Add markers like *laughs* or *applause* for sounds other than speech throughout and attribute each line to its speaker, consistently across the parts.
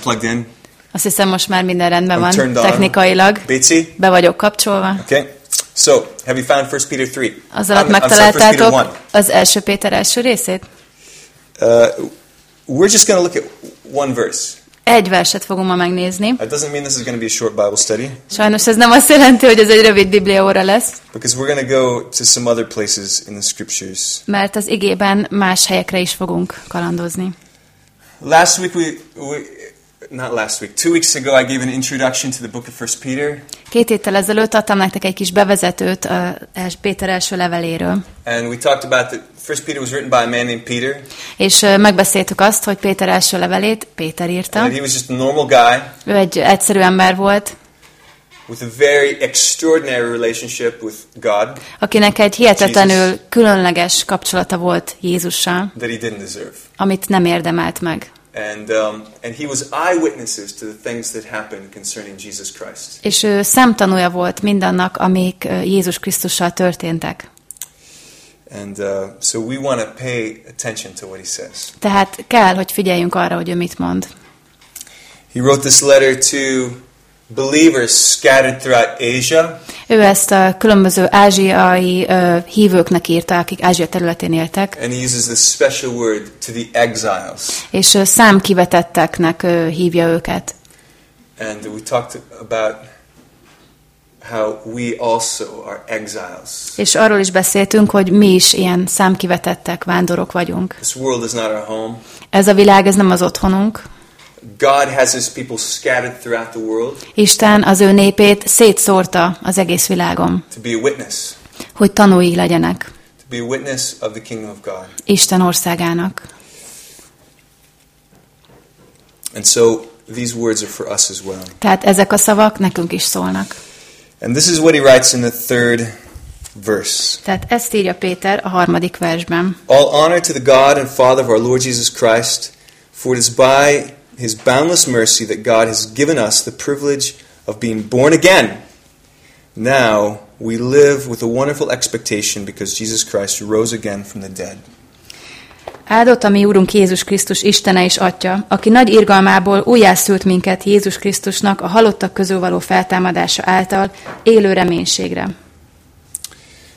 Speaker 1: plugged in?
Speaker 2: Azt hiszem, most már minden rendben
Speaker 1: I'm
Speaker 2: van technikailag.
Speaker 1: Betsy?
Speaker 2: Be vagyok kapcsolva.
Speaker 1: Okay. So, have you found 1 Peter 3?
Speaker 2: Az alatt
Speaker 1: I'm- I'm sorry, 1 Peter
Speaker 2: megtaláltátok az első Péter első részét?
Speaker 1: 1. Uh, we're just going to look at one verse.
Speaker 2: Egy verset fogom ma megnézni.
Speaker 1: That doesn't mean this is going to be a short Bible study
Speaker 2: Sajnos ez nem azt jelenti, hogy ez egy rövid Biblia óra lesz,
Speaker 1: because we're going to go to some other places in the scriptures.
Speaker 2: mert az igében más helyekre is fogunk kalandozni.
Speaker 1: Last week we, we not last week, two weeks ago I gave an introduction to the book of 1 Peter
Speaker 2: Két héttel ezelőtt adtam nektek egy kis bevezetőt a Péter első leveléről,
Speaker 1: and we talked about that 1 Peter was written by a man named Peter
Speaker 2: és megbeszéltük azt, hogy Péter első levelét Péter írta.
Speaker 1: and he was just a normal guy
Speaker 2: Ő egy egyszerű ember volt,
Speaker 1: with a very extraordinary relationship with God
Speaker 2: akinek egy hihetetlenül különleges kapcsolata volt Jézussal,
Speaker 1: that he didn't deserve.
Speaker 2: amit nem érdemelt meg.
Speaker 1: And, um, and he was eyewitnesses to the things that happened concerning Jesus Christ.
Speaker 2: És ő szemtanúja volt mindannak, amik Jézus Krisztussal történtek.
Speaker 1: And uh, so we want to pay attention to what he says.
Speaker 2: Tehát kell, hogy figyeljünk arra, hogy ő mit mond.
Speaker 1: He wrote this letter to believers scattered throughout Asia.
Speaker 2: Ő ezt a különböző ázsiai ö, hívőknek írta, akik Ázsia területén éltek,
Speaker 1: And he uses this special word to the exiles.
Speaker 2: és ö, számkivetetteknek ö, hívja őket.
Speaker 1: And we talked about how we also are exiles.
Speaker 2: És arról is beszéltünk, hogy mi is ilyen számkivetettek, vándorok vagyunk.
Speaker 1: This world is not our home.
Speaker 2: Ez a világ, ez nem az otthonunk.
Speaker 1: God has his people scattered throughout the world
Speaker 2: Isten az ő népét szétszórta az egész világon,
Speaker 1: to be a witness,
Speaker 2: hogy tanúi legyenek
Speaker 1: to be a witness of the kingdom of God.
Speaker 2: Isten országának.
Speaker 1: And so these words are for us as well.
Speaker 2: Tehát ezek a szavak nekünk is szólnak.
Speaker 1: And this is what he writes in the third verse.
Speaker 2: Tehát ezt írja Péter a harmadik versben.
Speaker 1: All honor to the God and Father of our Lord Jesus Christ, for it is by his boundless mercy that God has given us the privilege of being born again. Now we live with a wonderful expectation because Jesus Christ rose again from the dead.
Speaker 2: Áldott a mi Úrunk Jézus Krisztus Istene és Atya, aki nagy irgalmából újjászült minket Jézus Krisztusnak a halottak közül való feltámadása által élő reménységre.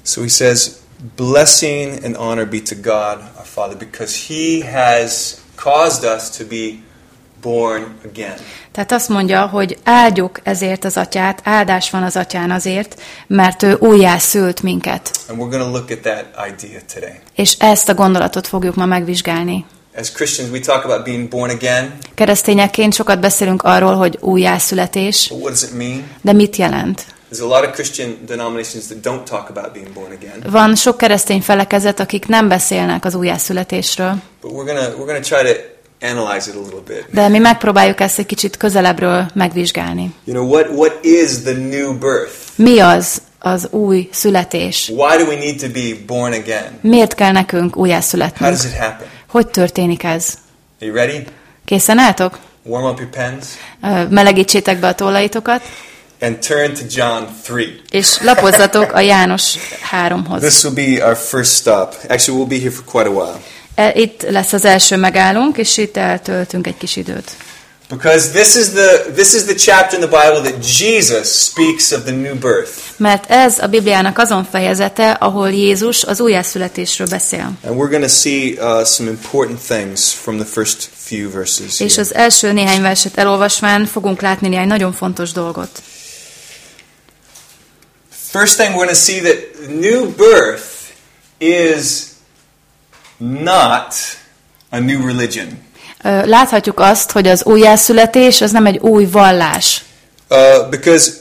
Speaker 1: So he says, Blessing and honor be to God our Father because he has caused us to be born again.
Speaker 2: Tehát azt mondja, hogy áldjuk ezért az atyát, áldás van az atyán azért, mert ő újjászült minket.
Speaker 1: And we're going to look at that idea today.
Speaker 2: És ezt a gondolatot fogjuk ma megvizsgálni.
Speaker 1: As Christians, we talk about being born again.
Speaker 2: Keresztényekként sokat beszélünk arról, hogy újjászületés,
Speaker 1: But what does it mean?
Speaker 2: de mit jelent?
Speaker 1: There's a lot of Christian denominations that don't talk about being born again.
Speaker 2: Van sok keresztény felekezet, akik nem beszélnek az újjászületésről,
Speaker 1: But we're gonna we're gonna try to analyze it a little bit.
Speaker 2: de mi megpróbáljuk ezt egy kicsit közelebbről megvizsgálni.
Speaker 1: You know what what is the new birth?
Speaker 2: Mi az az új születés?
Speaker 1: Why do we need to be born again?
Speaker 2: Miért kell nekünk
Speaker 1: How
Speaker 2: újjászületnünk?
Speaker 1: does it happen?
Speaker 2: Hogy történik ez?
Speaker 1: Are you ready?
Speaker 2: Készen álltok?
Speaker 1: Warm up your pens
Speaker 2: Melegítsétek be a tollaitokat,
Speaker 1: and turn to John 3.
Speaker 2: és lapozzatok a János 3-hoz.
Speaker 1: This will be our first stop. Actually, we'll be here for quite a while.
Speaker 2: E, Itt lesz az első megállunk, és itt eltöltünk egy kis időt.
Speaker 1: Because this is the this is the chapter in the Bible that Jesus speaks of the new birth.
Speaker 2: Mert ez a Bibliának azon fejezete, ahol Jézus az újjászületésről beszél.
Speaker 1: And we're going to see uh, some important things from the first few verses.
Speaker 2: És az első néhány verset elolvasván fogunk látni néhány nagyon fontos dolgot.
Speaker 1: First thing we're going to see that new birth is not a new religion.
Speaker 2: Láthatjuk azt, hogy az újjászületés az nem egy új vallás.
Speaker 1: Uh, because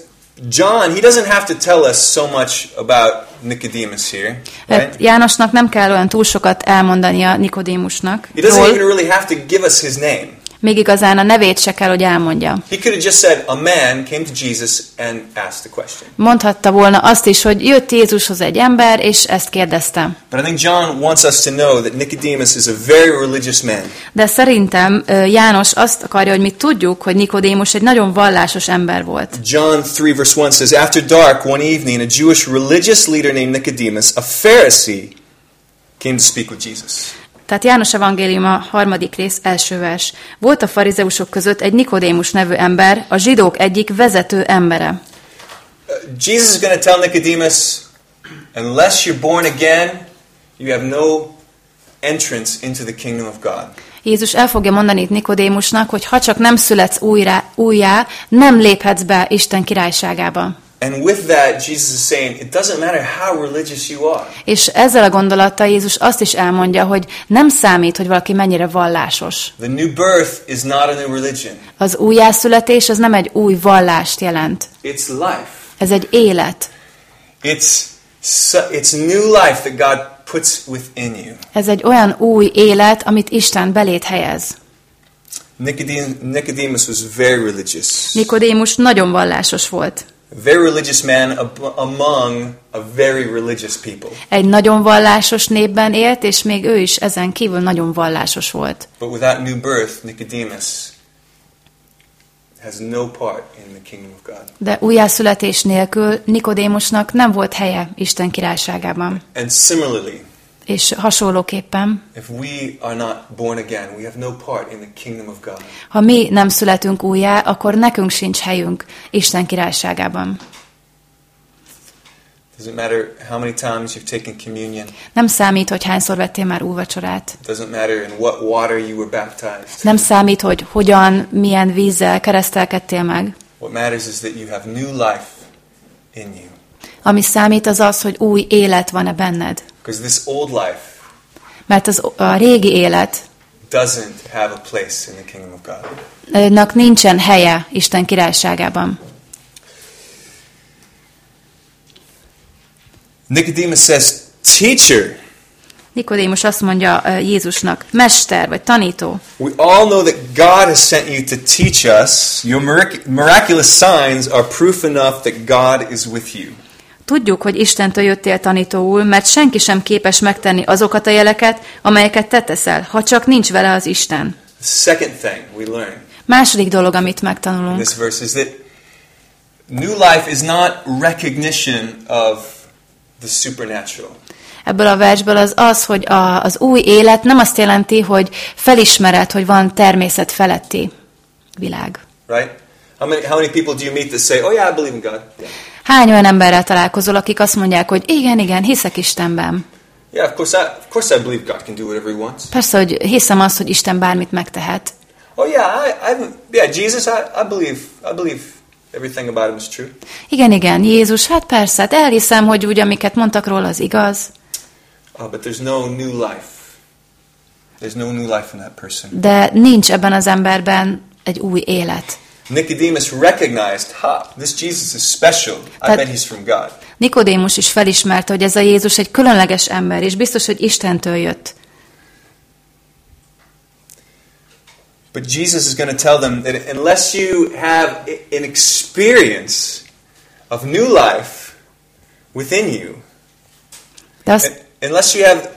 Speaker 1: John, he doesn't have to tell us so much about Nicodemus here, right?
Speaker 2: Jánosnak nem kell olyan túl sokat elmondania Nikodémusnak,
Speaker 1: He doesn't even really have to give us his name.
Speaker 2: Még igazán a nevét se kell, hogy elmondja.
Speaker 1: He could have just said, a man came to Jesus and asked the question.
Speaker 2: Mondhatta volna azt is, hogy jött Jézushoz egy ember, és ezt kérdezte.
Speaker 1: But I think John wants us to know that Nicodemus is a very religious man.
Speaker 2: De szerintem János azt akarja, hogy mi tudjuk, hogy Nikodémus egy nagyon vallásos ember volt.
Speaker 1: John 3 verse 1 says, After dark one evening, a Jewish religious leader named Nicodemus, a Pharisee, came to speak with Jesus.
Speaker 2: Tehát János Evangélium a harmadik rész első vers. Volt a farizeusok között egy Nikodémus nevű ember, a zsidók egyik vezető embere.
Speaker 1: Jesus is going to tell Nicodemus, unless you're born again, you have no entrance into the kingdom of God.
Speaker 2: Jézus el fogja mondani itt Nikodémusnak, hogy ha csak nem születsz újra, újjá, nem léphetsz be Isten királyságába.
Speaker 1: And with that, Jesus is saying, it doesn't matter how religious you are.
Speaker 2: És ezzel a gondolattal Jézus azt is elmondja, hogy nem számít, hogy valaki mennyire vallásos.
Speaker 1: The new birth is not a new religion.
Speaker 2: Az újjászületés az nem egy új vallást jelent.
Speaker 1: It's life.
Speaker 2: Ez egy élet.
Speaker 1: It's it's new life that God puts within you.
Speaker 2: Ez egy olyan új élet, amit Isten belét helyez.
Speaker 1: Nicodemus, Nicodemus was very religious.
Speaker 2: Nikodémus nagyon vallásos volt.
Speaker 1: Very religious man among a very religious people.
Speaker 2: Egy nagyon vallásos népben élt, és még ő is ezen kívül nagyon vallásos volt.
Speaker 1: But without new birth, Nicodemus has no part in the kingdom of God.
Speaker 2: De újjászületés nélkül Nikodémusnak nem volt helye Isten királyságában.
Speaker 1: And similarly,
Speaker 2: És hasonlóképpen,
Speaker 1: if we are not born again, we have no part in the kingdom of God.
Speaker 2: ha mi nem születünk újjá, akkor nekünk sincs helyünk Isten királyságában.
Speaker 1: Doesn't matter how many times you've taken communion.
Speaker 2: Nem számít, hogy hányszor vettél már úrvacsorát.
Speaker 1: Doesn't matter in what water you were baptized.
Speaker 2: Nem számít, hogy hogyan, milyen vízzel keresztelkedtél meg.
Speaker 1: What matters is that you have new life in you.
Speaker 2: Ami számít az az, hogy új élet van-e benned.
Speaker 1: This old life
Speaker 2: Mert az, a régi élet
Speaker 1: doesn't have a place in the kingdom of God.
Speaker 2: nak nincsen helye Isten királyságában.
Speaker 1: Nicodemus says, Teacher,
Speaker 2: Nikodémus azt mondja Jézusnak, mester vagy tanító,
Speaker 1: we all know that God has sent you to teach us. Your mirac- miraculous signs are proof enough that God is with you.
Speaker 2: Tudjuk, hogy Istentől jöttél tanítóul, mert senki sem képes megtenni azokat a jeleket, amelyeket te teszel, ha csak nincs vele az Isten.
Speaker 1: The second thing we learn
Speaker 2: Második dolog, amit megtanulunk,
Speaker 1: this verse is that new life is not recognition of the supernatural.
Speaker 2: ebből a versből az az, hogy a, az új élet nem azt jelenti, hogy felismered, hogy van természet feletti világ.
Speaker 1: Right? How many, how many people do you meet that say, oh yeah, I believe in God? Yeah,
Speaker 2: Hány olyan emberrel találkozol, akik azt mondják, hogy igen, igen, hiszek Istenben.
Speaker 1: yeah of, course I, of course I believe God can do whatever he wants.
Speaker 2: Persze, hogy hiszem azt, hogy Isten bármit megtehet.
Speaker 1: Oh yeah, I, I yeah, Jesus, I, I believe, I believe everything about him is true.
Speaker 2: Igen, igen, Jézus, hát persze, hát elhiszem, hogy úgy, amiket mondtak róla, az igaz.
Speaker 1: Oh, but there's no new life. There's no new life in that person.
Speaker 2: De nincs ebben az emberben egy új élet.
Speaker 1: Nicodemus recognized, ha, this Jesus is special. I bet he's from God.
Speaker 2: Nikodémus is felismerte, hogy ez a Jézus egy különleges ember, és biztos, hogy Istentől jött.
Speaker 1: But Jesus is going to tell them that unless you have an experience of new life within you, unless you have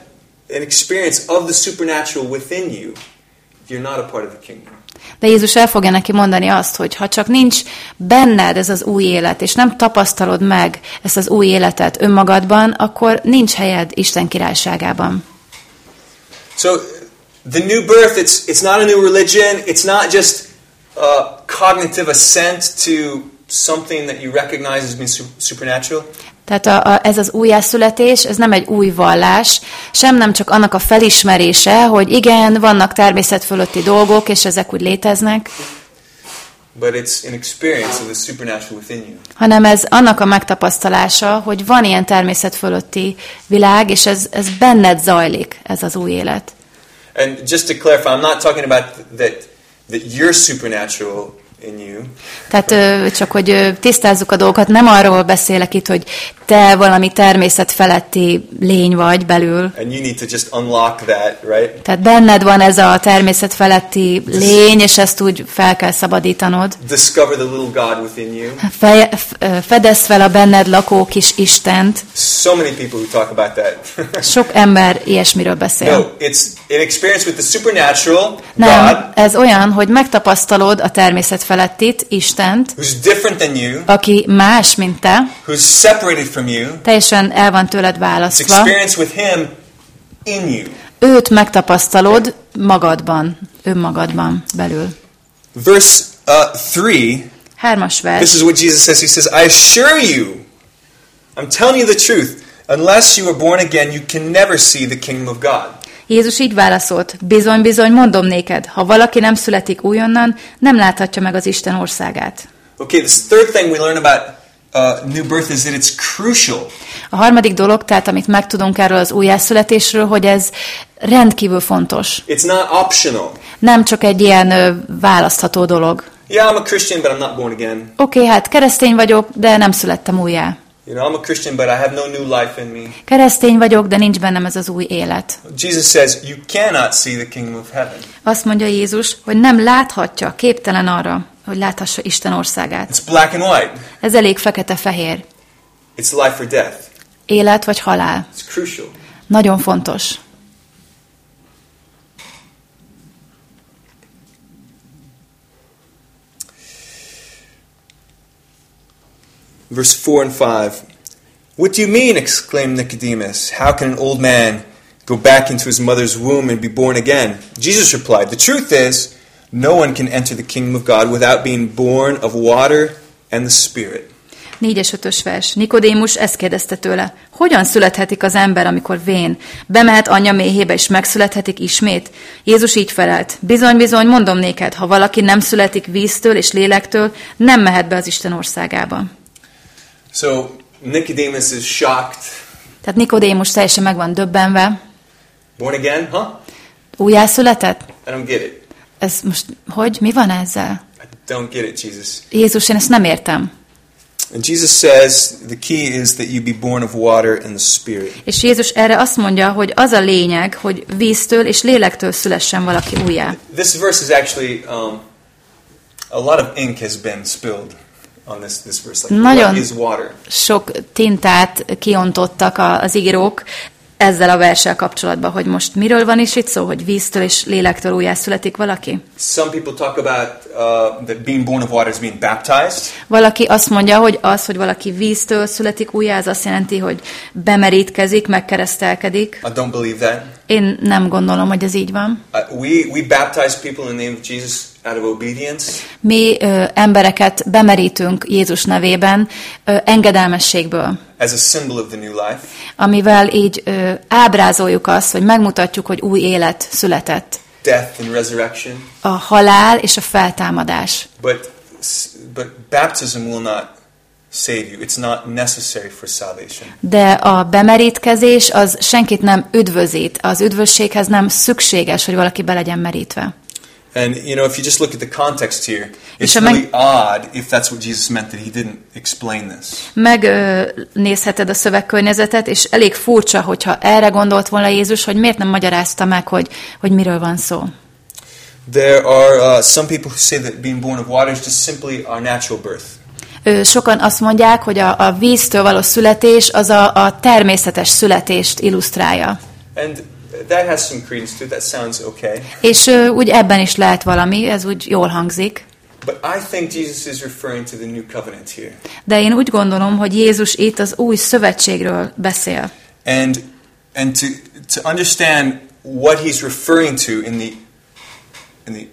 Speaker 1: an experience of the supernatural within you, you're not a part of the kingdom.
Speaker 2: De Jézus el fogja neki mondani azt, hogy ha csak nincs benned ez az új élet, és nem tapasztalod meg ezt az új életet önmagadban, akkor nincs helyed Isten királyságában.
Speaker 1: So the new birth, it's, it's not a new religion. It's not just a cognitive assent to something that you recognize as being su- supernatural.
Speaker 2: Tehát a, a, ez az újjászületés, ez nem egy új vallás, sem nem csak annak a felismerése, hogy igen, vannak természet fölötti dolgok, és ezek úgy léteznek,
Speaker 1: But it's an experience of the supernatural within you.
Speaker 2: hanem ez annak a megtapasztalála, hogy van ilyen természet fölötti világ, és ez, ez benned zajlik, ez az új élet.
Speaker 1: And just to clarify, I'm not talking about that, that you're supernatural.
Speaker 2: Tehát csak, hogy tisztázzuk a dolgokat, nem arról beszélek itt, hogy te valami természet feletti lény vagy belül.
Speaker 1: And you need to just unlock that, right?
Speaker 2: Tehát benned van ez a természet feletti lény, és ezt úgy fel kell szabadítanod.
Speaker 1: Discover the little God within you.
Speaker 2: Feje, f- ö, fedezd fel a benned lakó kis Istent.
Speaker 1: So many people who talk about that. *laughs*
Speaker 2: Sok ember ilyesmiről beszél.
Speaker 1: no, it's an experience with the supernatural
Speaker 2: Nem,
Speaker 1: God
Speaker 2: ez olyan, hogy megtapasztalod a természet felettit, Istent,
Speaker 1: who's different than you,
Speaker 2: aki más, mint te,
Speaker 1: who's separated from you.
Speaker 2: teljesen el van tőled választva.
Speaker 1: experience with Him in you.
Speaker 2: őt megtapasztalod magadban, önmagadban belül.
Speaker 1: Verse uh, 3,
Speaker 2: Hármas
Speaker 1: this
Speaker 2: vers.
Speaker 1: is what Jesus says. He says, I assure you, I'm telling you the truth, unless you are born again, you can never see the kingdom of God.
Speaker 2: Jézus így válaszolt, bizony, bizony, mondom néked, ha valaki nem születik újonnan, nem láthatja meg az Isten országát.
Speaker 1: Okay, this third thing we learn about uh, new birth is that it's crucial.
Speaker 2: A harmadik dolog, tehát amit megtudunk erről az újjászületésről, hogy ez rendkívül fontos.
Speaker 1: It's not optional.
Speaker 2: Nem csak egy ilyen ö, választható dolog.
Speaker 1: Yeah, I'm a Christian, but I'm not born again.
Speaker 2: Oké, okay, hát keresztény vagyok, de nem születtem újjá.
Speaker 1: You know, I'm a Christian, but I have no new life in me.
Speaker 2: Keresztény vagyok, de nincs bennem ez az új élet.
Speaker 1: Jesus says, You cannot see the kingdom of heaven.
Speaker 2: Azt mondja Jézus, hogy nem láthatja, képtelen arra, hogy láthassa Isten országát.
Speaker 1: It's black and white.
Speaker 2: Ez elég fekete-fehér.
Speaker 1: It's life or death.
Speaker 2: Élet vagy halál.
Speaker 1: It's crucial.
Speaker 2: Nagyon fontos.
Speaker 1: Verse 4 and 5. What do you mean? exclaimed Nicodemus. How can an old man go back into his mother's womb and be born again? Jesus replied, The truth is, no one can enter the kingdom of God without being born of water and the Spirit.
Speaker 2: Négyes ötös vers. Nikodémus ezt kérdezte tőle. Hogyan születhetik az ember, amikor vén? Bemehet anyja méhébe, és megszülethetik ismét? Jézus így felelt. Bizony, bizony, mondom néked, ha valaki nem születik víztől és lélektől, nem mehet be az Isten országába.
Speaker 1: So Nicodemus is shocked.
Speaker 2: Tehát Nikodémus teljesen meg van döbbenve.
Speaker 1: Born again? Huh?
Speaker 2: Újjászületett?
Speaker 1: I don't get it.
Speaker 2: Ez most, hogy? Mi van ezzel?
Speaker 1: I don't get it, Jesus.
Speaker 2: Jézus, én ezt nem értem.
Speaker 1: And Jesus says the key is that you be born of water and the Spirit.
Speaker 2: És Jézus erre azt mondja, hogy az a lényeg, hogy víztől és lélektől szülessen valaki újjá.
Speaker 1: This verse is actually um, a lot of ink has been spilled on this this verse. Like,
Speaker 2: Nagyon-
Speaker 1: what is water?
Speaker 2: Sok tintát kiontottak az írók ezzel a verssel kapcsolatban, hogy most miről van is itt szó, hogy víztől és lélektől újjászületik valaki?
Speaker 1: Some people talk about uh, that being born of water is being baptized.
Speaker 2: Valaki azt mondja, hogy az, hogy valaki víztől születik újjá, az azt jelenti, hogy bemerítkezik, megkeresztelkedik.
Speaker 1: I don't believe that.
Speaker 2: Én nem gondolom, hogy ez így van.
Speaker 1: Uh, we we baptize people in the name of Jesus
Speaker 2: Mi ö, embereket bemerítünk Jézus nevében ö, engedelmességből,
Speaker 1: as a symbol of the new life.
Speaker 2: amivel így ö, ábrázoljuk azt, hogy megmutatjuk, hogy új élet született.
Speaker 1: Death and resurrection.
Speaker 2: A halál és a feltámadás.
Speaker 1: But but baptism will not save you. It's not necessary for salvation.
Speaker 2: De a bemerítkezés az senkit nem üdvözít. Az üdvösséghez nem szükséges, hogy valaki be legyen merítve.
Speaker 1: And you know, if you just look at the context here, it's
Speaker 2: ha meg-
Speaker 1: really odd if that's what Jesus meant that he didn't explain this.
Speaker 2: Megnézheted a szövegkörnyezetet, és elég furcsa, hogyha erre gondolt volna Jézus, hogy miért nem magyarázta meg, hogy, hogy miről van szó.
Speaker 1: There are uh, some people who say that being born of water is just simply our natural birth.
Speaker 2: Sokan azt mondják, hogy a, a víztől való születés az a, a természetes születést illusztrálja.
Speaker 1: And that has some credence to it. That sounds okay.
Speaker 2: És ö, úgy ebben is lehet valami, ez úgy jól hangzik.
Speaker 1: But I think Jesus is referring to the new covenant here.
Speaker 2: De én úgy gondolom, hogy Jézus itt az új szövetségről beszél.
Speaker 1: And and to to understand what he's referring to in the in the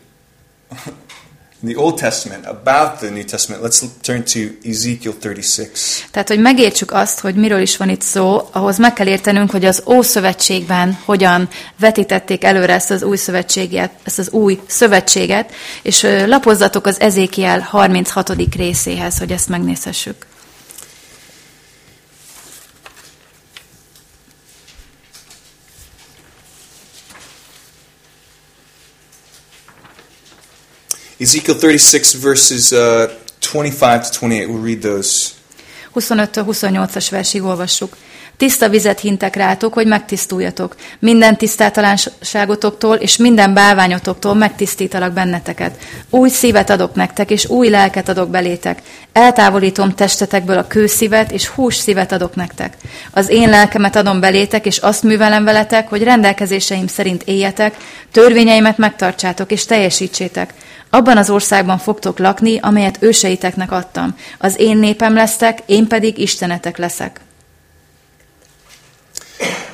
Speaker 1: in the Old Testament about the New Testament, let's turn to Ezekiel 36.
Speaker 2: Tehát, hogy megértsük azt, hogy miről is van itt szó, ahhoz meg kell értenünk, hogy az Ószövetségben hogyan vetítették előre ezt az új szövetséget, ezt az új szövetséget, és lapozzatok az Ezékiel 36. részéhez, hogy ezt megnézhessük.
Speaker 1: Ezekiel 36 verses uh, 25 to 28. We'll read those.
Speaker 2: 25-től 28-as versig olvassuk. Tiszta vizet hintek rátok, hogy megtisztuljatok. Minden tisztátalanságotoktól és minden bálványotoktól megtisztítalak benneteket. Új szívet adok nektek, és új lelket adok belétek. Eltávolítom testetekből a kőszívet, és hús szívet adok nektek. Az én lelkemet adom belétek, és azt művelem veletek, hogy rendelkezéseim szerint éljetek, törvényeimet megtartsátok, és teljesítsétek. Abban az országban fogtok lakni, amelyet őseiteknek adtam. Az én népem lesztek, én pedig Istenetek leszek.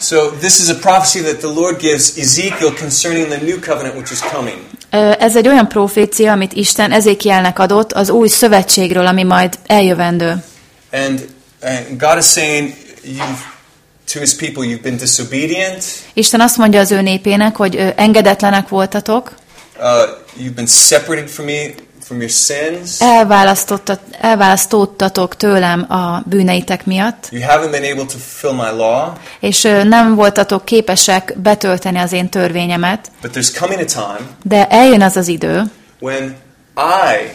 Speaker 1: So this is a prophecy that the Lord gives Ezekiel concerning the new covenant which is coming.
Speaker 2: Ö, Ez egy olyan profécia, amit Isten Ezékielnek adott az új szövetségről, ami majd eljövendő.
Speaker 1: And, and God is saying to his people you've been disobedient,
Speaker 2: Isten azt mondja az ő népének, hogy engedetlenek voltatok,
Speaker 1: uh, you've been separated from me from your sins.
Speaker 2: elválasztottat, elválasztottatok tőlem a bűneitek miatt,
Speaker 1: You haven't been able to fulfill my law,
Speaker 2: és nem voltatok képesek betölteni az én törvényemet,
Speaker 1: but there's coming a time
Speaker 2: de eljön az az idő,
Speaker 1: when I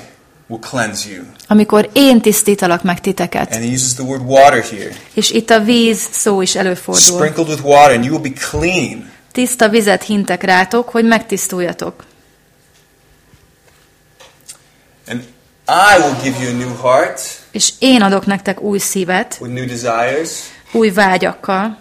Speaker 1: will cleanse you.
Speaker 2: amikor én tisztítalak meg titeket.
Speaker 1: And he uses the word water here.
Speaker 2: És itt a víz szó is előfordul.
Speaker 1: Sprinkled with water, and you will be clean.
Speaker 2: Tiszta vizet hintek rátok, hogy megtisztuljatok.
Speaker 1: I will give you a new heart
Speaker 2: És én adok nektek új szívet,
Speaker 1: with new desires.
Speaker 2: új vágyakkal.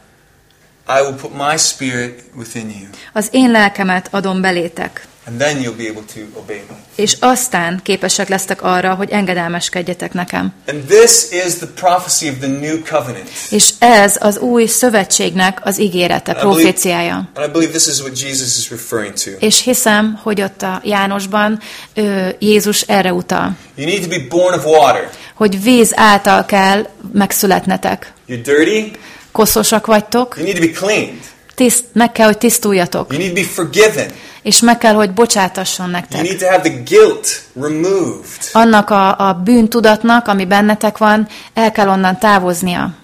Speaker 1: I will put my spirit within you.
Speaker 2: Az én lelkemet adom belétek.
Speaker 1: And then you'll be able to obey me.
Speaker 2: És aztán képesek lesztek arra, hogy engedelmeskedjetek nekem.
Speaker 1: And this is the prophecy of the new covenant.
Speaker 2: És ez az új szövetségnek az ígérete, proféciája.
Speaker 1: And I believe this is what Jesus is referring to.
Speaker 2: És hiszem, hogy ott a Jánosban ö, Jézus erre utal,
Speaker 1: You need to be born of water.
Speaker 2: hogy víz által kell megszületnetek.
Speaker 1: You're dirty.
Speaker 2: Koszosak vagytok,
Speaker 1: You need to be cleaned.
Speaker 2: Tiszt, meg kell, hogy tisztuljatok,
Speaker 1: You need to be forgiven.
Speaker 2: és meg kell, hogy bocsátasson
Speaker 1: You
Speaker 2: nektek.
Speaker 1: need to have the guilt removed.
Speaker 2: Annak a, a bűntudatnak, ami bennetek van, el kell onnan távoznia.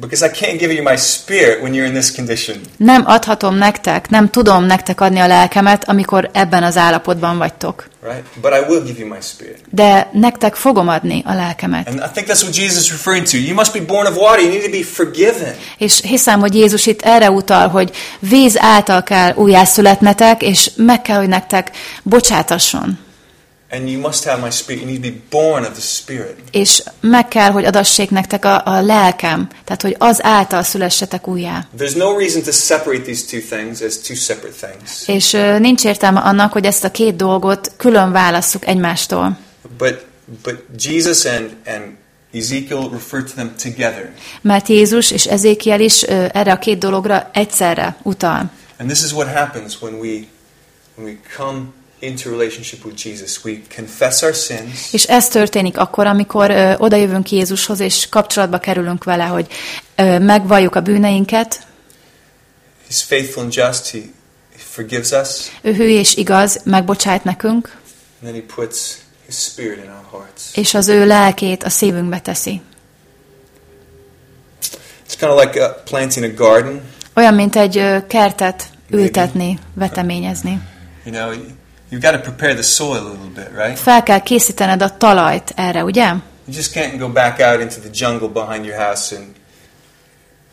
Speaker 1: Because I can't give you my spirit when you're in this condition.
Speaker 2: Nem adhatom nektek, nem tudom nektek adni a lelkemet, amikor ebben az állapotban vagytok.
Speaker 1: Right? But I will give you my spirit.
Speaker 2: De nektek fogom adni a lelkemet.
Speaker 1: And I think that's what Jesus is referring to. You must be born of water. You need to be forgiven.
Speaker 2: És hiszem, hogy Jézus itt erre utal, hogy víz által kell újjászületnetek, és meg kell, hogy nektek bocsátasson.
Speaker 1: And you must have my spirit. You need to be born of the spirit.
Speaker 2: És meg kell, hogy adassék nektek a, a lelkem, tehát hogy az által szülessetek újjá.
Speaker 1: There's no reason to separate these two things as two separate things.
Speaker 2: És ö, nincs értelme annak, hogy ezt a két dolgot külön válasszuk egymástól.
Speaker 1: But but Jesus and and Ezekiel refer to them together.
Speaker 2: Mert Jézus és Ezékiel is ö, erre a két dologra egyszerre utal.
Speaker 1: And this is what happens when we when we come into relationship with Jesus. We confess our sins.
Speaker 2: És ez történik akkor, amikor ö, odajövünk Jézushoz, és kapcsolatba kerülünk vele, hogy ö, megvalljuk a bűneinket,
Speaker 1: He's faithful and just. He, he forgives us.
Speaker 2: ő hű és igaz, megbocsájt nekünk,
Speaker 1: And then he puts his spirit in our hearts.
Speaker 2: és az ő lelkét a szívünkbe teszi.
Speaker 1: It's kind of like uh, planting a garden.
Speaker 2: Olyan, mint egy kertet ültetni, veteményezni.
Speaker 1: You know, you've got to prepare the soil a little bit, right?
Speaker 2: Fel kell készítened a talajt erre, ugye?
Speaker 1: You just can't go back out into the jungle behind your house and,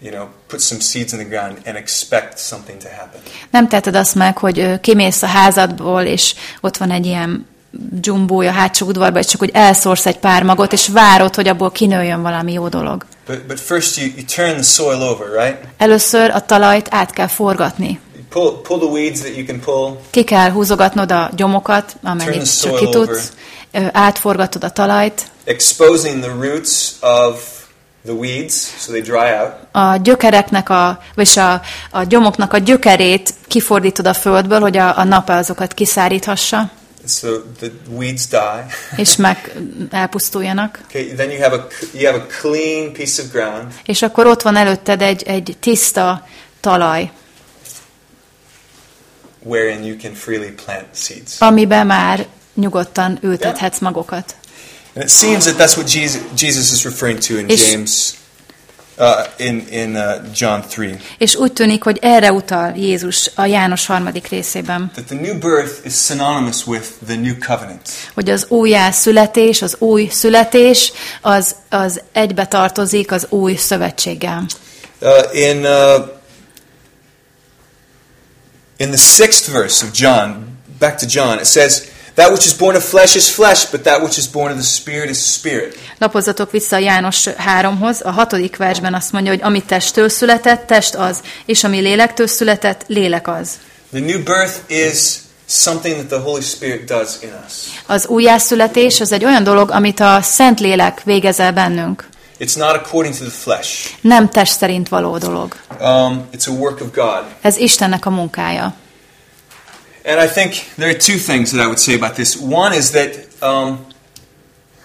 Speaker 1: you know, put some seeds in the ground and expect something to happen.
Speaker 2: Nem teheted azt meg, hogy kimész a házadból, és ott van egy ilyen dzsumbója hátsó udvarba, és csak hogy elszórsz egy pár magot, és várod, hogy abból kinőjön valami jó dolog.
Speaker 1: But, but first you, you turn the soil over, right?
Speaker 2: Először a talajt át kell forgatni.
Speaker 1: Pull, pull the weeds that you can pull.
Speaker 2: Ki kell húzogatnod a gyomokat, amennyit csak ki tudsz. Átforgatod a talajt.
Speaker 1: exposing the roots of the weeds so they dry out.
Speaker 2: A gyökereknek, a, vagy a, a gyomoknak a gyökerét kifordítod a földből, hogy a, a nap azokat kiszáríthassa,
Speaker 1: so the weeds die. *laughs*
Speaker 2: és meg elpusztuljanak.
Speaker 1: Okay, then you have a you have a clean piece of ground
Speaker 2: És akkor ott van előtted egy, egy tiszta talaj,
Speaker 1: wherein you can freely plant seeds.
Speaker 2: amiben már nyugodtan ültethetsz magokat.
Speaker 1: And it seems that that's what Jesus, Jesus is referring to in
Speaker 2: És-
Speaker 1: James, uh, in in uh, John three.
Speaker 2: És úgy tűnik, hogy erre utal Jézus a János harmadik részében,
Speaker 1: That the new birth is synonymous with the new covenant.
Speaker 2: hogy az újjászületés, az új születés, az, az egybe tartozik az új szövetséggel.
Speaker 1: Uh, in uh, in the sixth verse of John, back to John, it says, "That which is born of flesh is flesh, but that which is born of the Spirit is spirit."
Speaker 2: Lapozzatok vissza a János 3-hoz, a hatodik versben azt mondja, hogy ami testtől született, test az, és ami lélektől született, lélek az.
Speaker 1: The new birth is something that the Holy Spirit does in us.
Speaker 2: Az újjászületés az egy olyan dolog, amit a Szent Lélek végez el bennünk.
Speaker 1: It's not according to the flesh.
Speaker 2: Nem test szerint való dolog.
Speaker 1: Um, it's a work of God.
Speaker 2: Ez Istennek a munkája.
Speaker 1: And I think there are two things that I would say about this. One is that um,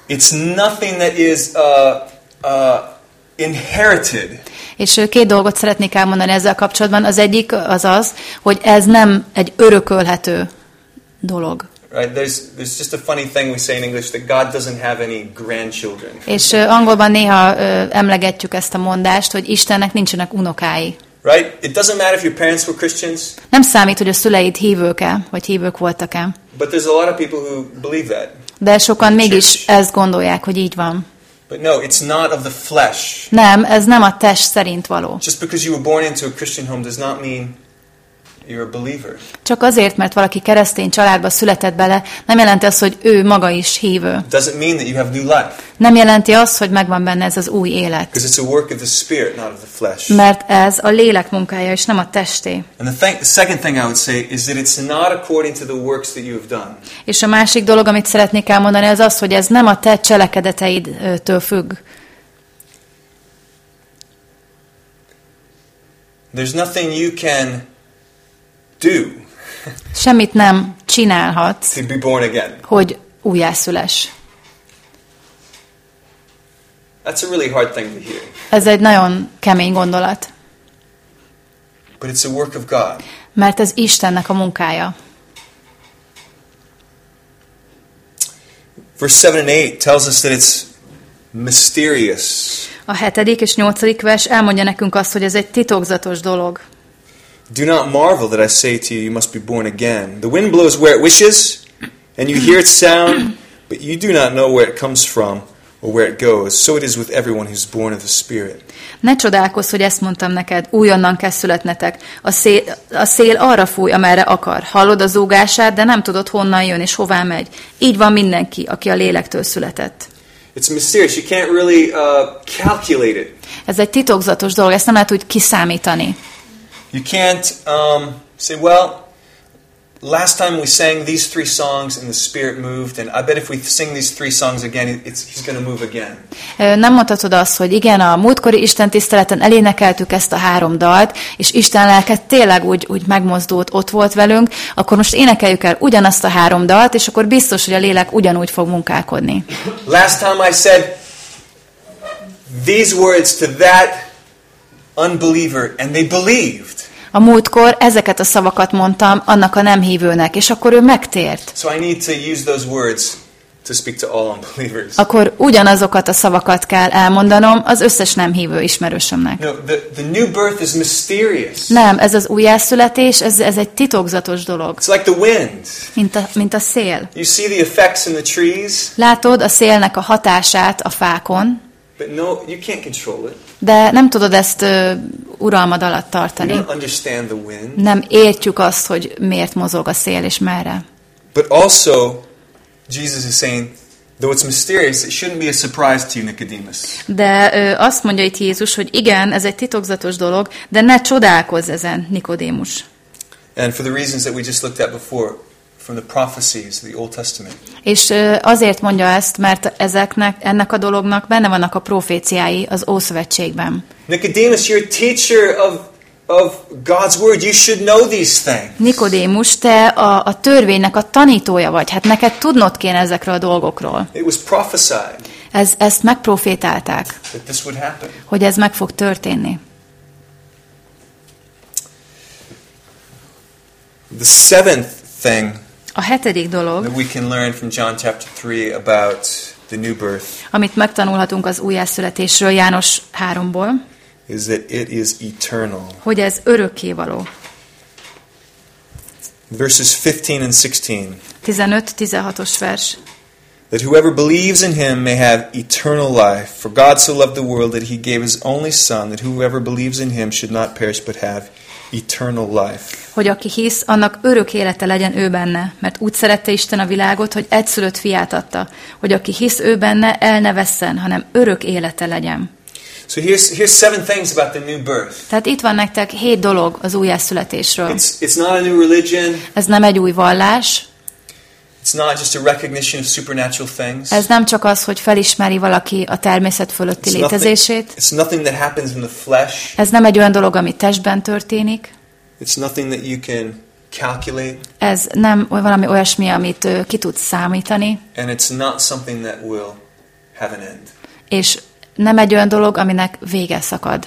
Speaker 1: it's nothing that is uh, uh, inherited.
Speaker 2: És két dolgot szeretnék elmondani ezzel kapcsolatban. Az egyik az az, hogy ez nem egy örökölhető dolog.
Speaker 1: Right? There's, there's just a funny thing we say in English that God doesn't have any grandchildren.
Speaker 2: És angolban néha ö, emlegetjük ezt a mondást, hogy Istennek nincsenek unokái.
Speaker 1: Right? It doesn't matter if your parents were Christians,
Speaker 2: Nem számít, hogy a szüleid hívők-e, vagy hívők voltak-e.
Speaker 1: but there's a lot of people who believe that.
Speaker 2: De sokan mégis ezt gondolják, hogy így van.
Speaker 1: But no, it's not of the flesh.
Speaker 2: Nem, ez nem a test szerint való.
Speaker 1: Just because you were born into a Christian home does not mean.
Speaker 2: Csak azért, mert valaki keresztény családba született bele, nem jelenti azt, hogy ő maga is hívő. Nem jelenti azt, hogy megvan benne ez az új élet.
Speaker 1: Spirit.
Speaker 2: Mert ez a lélek munkája, és nem a testé. És a másik dolog, amit szeretnék elmondani, az az, hogy ez nem a te cselekedeteidtől függ.
Speaker 1: There's nothing you can do
Speaker 2: Semmit nem csinálhatsz,
Speaker 1: to be born again.
Speaker 2: hogy újjászüles.
Speaker 1: That's a really hard thing to hear.
Speaker 2: Ez egy nagyon kemény gondolat,
Speaker 1: But it's a work of God.
Speaker 2: mert ez Istennek a munkája.
Speaker 1: Verse 7 and 8 tells us that it's mysterious.
Speaker 2: A hetedik és nyolcadik vers elmondja nekünk azt, hogy ez egy titokzatos dolog.
Speaker 1: Do not marvel that I say to you, you must be born again. The wind blows where it wishes, and you hear its sound, but you do not know where it comes from or where it goes. So it is with everyone who's born of the Spirit.
Speaker 2: Ne csodálkozz, hogy ezt mondtam neked, újonnan kell születnetek. A szél, a szél arra fúj, amerre akar. Hallod a zúgását, de nem tudod, honnan jön és hová megy. Így van mindenki, aki a lélektől született.
Speaker 1: It's mysterious. You can't really uh, calculate it.
Speaker 2: Ez egy titokzatos dolog, ezt nem lehet úgy kiszámítani.
Speaker 1: You can't um, say, well, last time we sang these three songs and the Spirit moved, and I bet if we sing these three songs again, it's, He's going to move again.
Speaker 2: Nem mondhatod azt, hogy igen, a múltkori Isten tiszteleten elénekeltük ezt a három dalt, és Isten lelke tényleg úgy, úgy megmozdult, ott volt velünk, akkor most énekeljük el ugyanazt a három dalt, és akkor biztos, hogy a lélek ugyanúgy fog munkálkodni.
Speaker 1: Last time I said these words to that unbeliever, and they believed.
Speaker 2: A múltkor ezeket a szavakat mondtam annak a nem hívőnek, és akkor ő megtért.
Speaker 1: So I need to use those words to speak to all unbelievers.
Speaker 2: Akkor ugyanazokat a szavakat kell elmondanom az összes nem hívő ismerősömnek.
Speaker 1: No, the, the new birth is mysterious.
Speaker 2: Nem, ez az újjászületés, ez, ez egy titokzatos dolog,
Speaker 1: It's like the wind.
Speaker 2: mint a, mint a szél.
Speaker 1: You see the effects in the trees,
Speaker 2: Látod a szélnek a hatását a fákon,
Speaker 1: but no, you can't control it.
Speaker 2: de nem tudod ezt ö, uralmad alatt
Speaker 1: You
Speaker 2: tartani.
Speaker 1: don't understand the wind.
Speaker 2: Nem értjük azt, hogy miért mozog a szél és merre.
Speaker 1: But also, Jesus is saying, though it's mysterious, it shouldn't be a surprise to you, Nicodemus.
Speaker 2: De ö, azt mondja itt Jézus, hogy igen, ez egy titokzatos dolog, de ne csodálkozz ezen, Nikodémus.
Speaker 1: And for the reasons that we just looked at before, from the prophecies of the Old Testament.
Speaker 2: És azért mondja ezt, mert ezeknek, ennek a dolognak benne vannak a proféciái az Ószövetségben.
Speaker 1: Nicodemus, you're a teacher of, of God's Word. You should know these things.
Speaker 2: Nikodémus, te a, a törvénynek a tanítója vagy, hát neked tudnod kéne ezekről a dolgokról.
Speaker 1: It was prophesied
Speaker 2: Ez, ezt megprofétálták,
Speaker 1: that this would happen.
Speaker 2: hogy ez meg fog történni.
Speaker 1: The seventh thing
Speaker 2: A hetedik dolog,
Speaker 1: that we can learn from John chapter 3 about the new birth
Speaker 2: amit megtanulhatunk az újjászületésről János 3-ból,
Speaker 1: is that it is eternal.
Speaker 2: hogy ez örökkévaló.
Speaker 1: Verses 15 and 16.
Speaker 2: 15-16-os vers.
Speaker 1: That whoever believes in him may have eternal life. For God so loved the world that he gave his only Son, that whoever believes in him should not perish but have eternal life.
Speaker 2: Hogy aki hisz, annak örök élete legyen ő benne, mert úgy szerette Isten a világot, hogy egyszülött fiát adta, hogy aki hisz ő benne, el ne vesszen, hanem örök élete legyen.
Speaker 1: So here's, here's seven things about the new birth.
Speaker 2: Tehát itt van nektek hét dolog az újjászületésről.
Speaker 1: It's, it's not a new religion.
Speaker 2: Ez nem egy új vallás,
Speaker 1: It's not just a recognition of supernatural things.
Speaker 2: Ez nem csak az, hogy felismeri valaki a természet fölötti
Speaker 1: It's nothing,
Speaker 2: létezését.
Speaker 1: it's nothing that happens in the flesh.
Speaker 2: Ez nem egy olyan dolog, ami testben történik.
Speaker 1: It's nothing that you can calculate.
Speaker 2: Ez nem valami olyasmi, amit ö, ki tudsz számítani.
Speaker 1: And it's not something that will have an end.
Speaker 2: És nem egy olyan dolog, aminek vége szakad.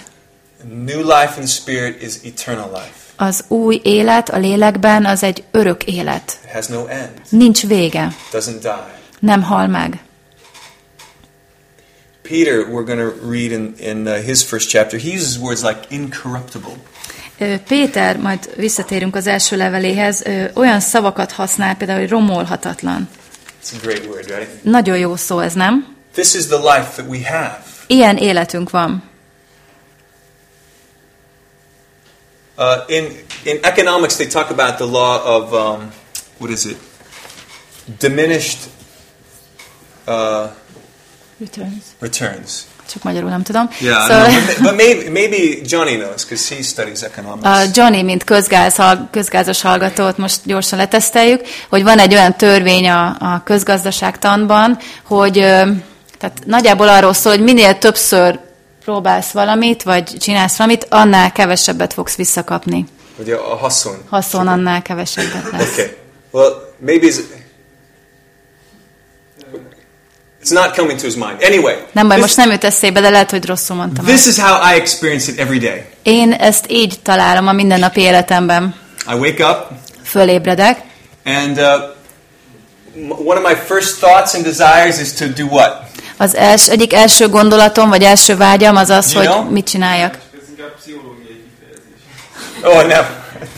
Speaker 1: New life in the Spirit is eternal life.
Speaker 2: Az új élet a lélekben az egy örök élet.
Speaker 1: No.
Speaker 2: Nincs vége. Nem hal meg.
Speaker 1: Peter, we're going to read in, in uh, his first chapter, he uses words like incorruptible.
Speaker 2: Péter, majd visszatérünk az első leveléhez, olyan szavakat használ, például, hogy romolhatatlan.
Speaker 1: It's a great word, right?
Speaker 2: Nagyon jó szó ez, nem?
Speaker 1: This is the life that we have.
Speaker 2: Ilyen életünk van.
Speaker 1: Uh, in, in economics, they talk about the law of, um, what is it? Diminished uh,
Speaker 2: Returns.
Speaker 1: returns.
Speaker 2: Csak magyarul nem tudom.
Speaker 1: Yeah,
Speaker 2: Szóval-
Speaker 1: know, but, but maybe, maybe Johnny knows because he studies economics.
Speaker 2: A Johnny, mint közgáz, közgázos hallgatót most gyorsan leteszteljük, hogy van egy olyan törvény a, a közgazdaságtanban, hogy tehát nagyjából arról szól, hogy minél többször próbálsz valamit, vagy csinálsz valamit, annál kevesebbet fogsz visszakapni.
Speaker 1: Ugye a haszon.
Speaker 2: Haszon annál kevesebbet lesz.
Speaker 1: Okay. Well, maybe it's, it's not coming to his mind. Anyway,
Speaker 2: Nem baj,
Speaker 1: this,
Speaker 2: most nem jut eszébe, de lehet, hogy rosszul mondtam. el.
Speaker 1: this is how I experience it every day.
Speaker 2: Én ezt így találom a mindennapi életemben.
Speaker 1: I wake up,
Speaker 2: Fölébredek,
Speaker 1: and uh, one of my first thoughts and desires is to do what?
Speaker 2: Az els, egyik első gondolatom, vagy első vágyam az az,
Speaker 1: You know?
Speaker 2: hogy mit csináljak.
Speaker 3: Ez inkább pszichológiai kifejezés.
Speaker 1: Oh, no,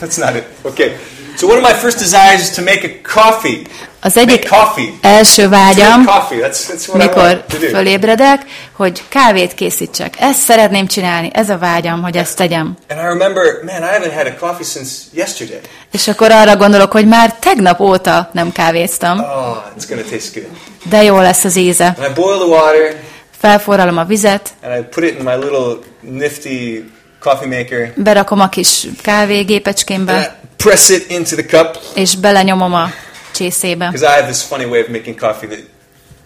Speaker 1: that's not it. Okay. So one of my first desires is to make a coffee.
Speaker 2: Az egyik első vágyam.
Speaker 1: That's, that's
Speaker 2: mikor fölébredek, hogy kávét készítsek. Ezt szeretném csinálni, ez a vágyam, hogy ezt tegyem.
Speaker 1: And I remember, man, I haven't had a coffee since yesterday.
Speaker 2: És akkor arra gondolok, hogy már tegnap óta nem kávéztam,
Speaker 1: Oh,
Speaker 2: de jó lesz az íze.
Speaker 1: Water,
Speaker 2: Felforralom a vizet, berakom a kis kávégépecskémbe,
Speaker 1: press it into the cup.
Speaker 2: és belenyomom a csészébe.
Speaker 1: Because I have this funny way of making coffee that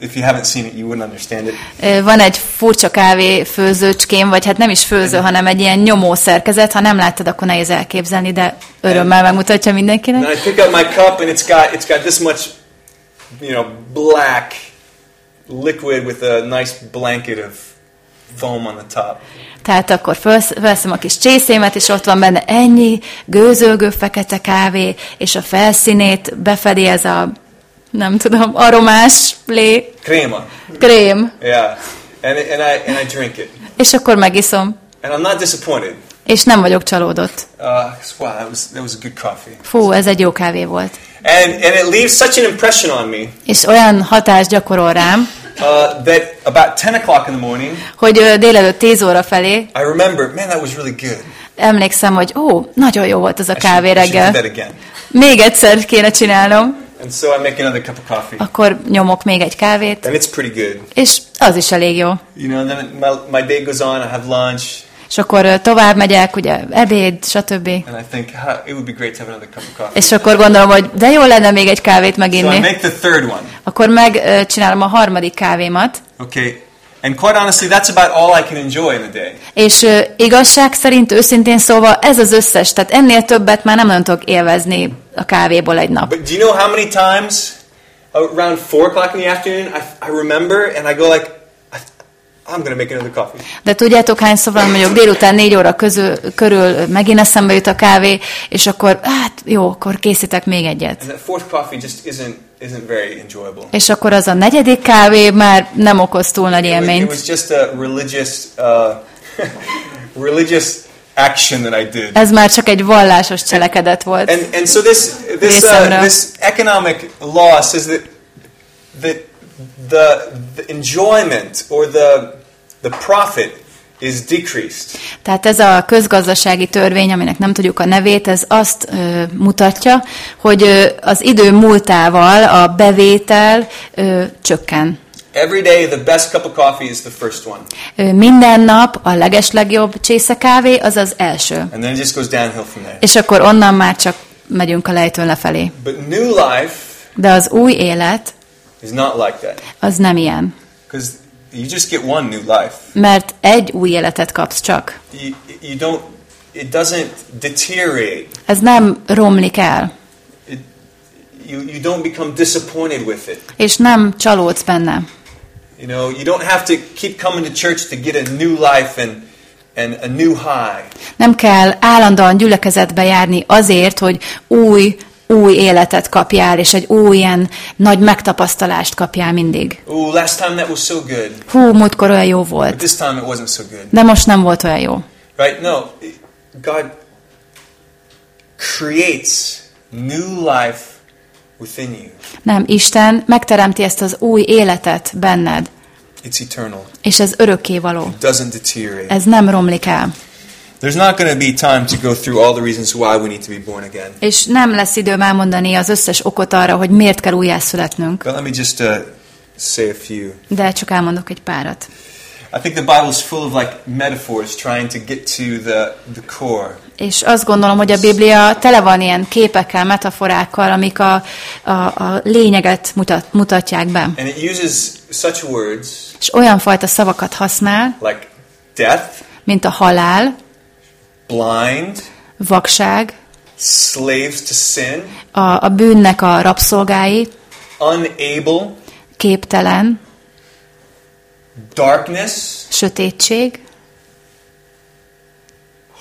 Speaker 1: if you haven't seen it, you wouldn't understand it.
Speaker 2: Van egy furcsa kávé főzőcském, vagy hát nem is főző, hanem egy ilyen nyomó szerkezet. Ha nem láttad, akkor nehéz elképzelni, de örömmel megmutatja
Speaker 1: And
Speaker 2: mindenkinek.
Speaker 1: I pick up my cup, and it's got it's got this much, you know, black liquid with a nice blanket of foam on the top.
Speaker 2: Tehát akkor felsz- felszem a kis csészémet, és ott van benne ennyi gőzölgő fekete kávé, és a felszínét befedi ez a, nem tudom, aromás lé,
Speaker 1: Crema.
Speaker 2: krém.
Speaker 1: Yeah. And, and, I, and I drink it.
Speaker 2: És akkor megiszom.
Speaker 1: And I'm not disappointed.
Speaker 2: És nem vagyok csalódott.
Speaker 1: Uh, wow, that was, that was a good coffee.
Speaker 2: Fú, ez egy jó kávé volt.
Speaker 1: And, and it leaves such an impression on me
Speaker 2: És olyan hatást gyakorol rám,
Speaker 1: uh, that about 10 o'clock in the morning,
Speaker 2: hogy délelőtt 10 óra felé
Speaker 1: I remember, man, that was really good.
Speaker 2: emlékszem, hogy ó, nagyon jó volt az a kávé reggel. Még egyszer kéne csinálnom.
Speaker 1: And so I make another cup of coffee.
Speaker 2: Akkor nyomok még egy kávét,
Speaker 1: And it's pretty good.
Speaker 2: és az is elég jó.
Speaker 1: You know, then my, my day goes on, I have lunch,
Speaker 2: És akkor tovább megyek, ugye ebéd, stb.
Speaker 1: think.
Speaker 2: És akkor gondolom, hogy de jó lenne még egy kávét
Speaker 1: So
Speaker 2: meginni.
Speaker 1: one.
Speaker 2: Akkor megcsinálom a harmadik kávémat,
Speaker 1: Okay. And quite honestly, that's about all I can enjoy in a day.
Speaker 2: és ö, igazság szerint, őszintén szóval ez az összes, tehát ennél többet már nem nagyon tudok élvezni a kávéból egy nap.
Speaker 1: But do you know how many times around four o'clock in the afternoon I, I remember and I go like, I'm going to make another coffee.
Speaker 2: De tudjátok, hányszor van mondjuk délután négy óra közül, körül megint eszembe jut a kávé, és akkor, hát jó, akkor készítek még egyet.
Speaker 1: And that fourth coffee just isn't isn't very enjoyable.
Speaker 2: És akkor az a negyedik kávé már nem okoz túl nagy
Speaker 1: It was, it
Speaker 2: élményt.
Speaker 1: was just a religious uh, *laughs* religious action that I did.
Speaker 2: Ez már csak egy vallásos cselekedet volt.
Speaker 1: And and so this this uh, this economic law says that that the the enjoyment or the the profit is decreased.
Speaker 2: Tehát ez a közgazdasági törvény, aminek nem tudjuk a nevét, ez azt ö, mutatja, hogy ö, az idő múltával a bevétel ö, csökken.
Speaker 1: Every day the best cup of coffee is the first one.
Speaker 2: Ö, minden nap a legeslegjobb csésze kávé az az első.
Speaker 1: And then it just goes downhill from there.
Speaker 2: És akkor onnan már csak megyünk a lejtőn lefelé.
Speaker 1: But new life
Speaker 2: De az új élet
Speaker 1: is not like that.
Speaker 2: az nem ilyen.
Speaker 1: Because you just get one new life.
Speaker 2: Mert egy új életet kapsz csak.
Speaker 1: You, you don't, it doesn't deteriorate.
Speaker 2: Ez nem romlik el,
Speaker 1: It, you, you don't become disappointed with it.
Speaker 2: és nem csalódsz benne.
Speaker 1: You know, you don't have to keep coming to church to get a new life and, and a new high.
Speaker 2: Nem kell állandóan gyülekezetbe járni azért, hogy új, új életet kapjál, és egy új ilyen nagy megtapasztalást kapjál mindig.
Speaker 1: Oh, last time that was so good,
Speaker 2: Hú, múltkor olyan jó
Speaker 1: but
Speaker 2: volt,
Speaker 1: this time it wasn't so good.
Speaker 2: de most nem volt olyan jó.
Speaker 1: Right? No, God creates new life within you.
Speaker 2: Nem, Isten megteremti ezt az új életet benned,
Speaker 1: It's eternal.
Speaker 2: és ez örökké való.
Speaker 1: It doesn't deteriorate.
Speaker 2: Ez nem romlik el.
Speaker 1: There's not going to be time to go through all the reasons why we need to be born again.
Speaker 2: És nem lesz időm elmondani az összes okot arra, hogy miért kell újjászületnünk,
Speaker 1: But let me just uh, say a few.
Speaker 2: de csak elmondok egy párat.
Speaker 1: I think the Bible is full of like metaphors trying to get to the, the core.
Speaker 2: És azt gondolom, hogy a Biblia tele van ilyen képekkel, metaforákkal, amik a, a, a lényeget mutat, mutatják be.
Speaker 1: And it uses such words
Speaker 2: És olyan fajta szavakat használ,
Speaker 1: like death,
Speaker 2: mint a halál,
Speaker 1: blind,
Speaker 2: vakság,
Speaker 1: slaves to sin,
Speaker 2: a, a bűnnek a rabszolgái,
Speaker 1: unable,
Speaker 2: képtelen,
Speaker 1: darkness,
Speaker 2: sötétség,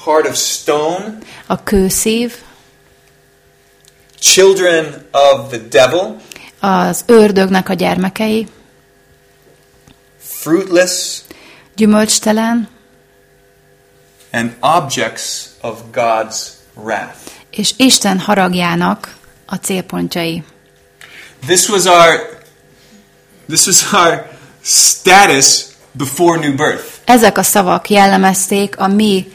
Speaker 1: heart of stone,
Speaker 2: a kőszív,
Speaker 1: children of the devil,
Speaker 2: az ördögnek a gyermekei,
Speaker 1: fruitless,
Speaker 2: gyümölcstelen,
Speaker 1: and objects of God's wrath.
Speaker 2: és Isten haragjának a célpontjai.
Speaker 1: This was our this was our status before new birth.
Speaker 2: Ezek a szavak jellemezték a mi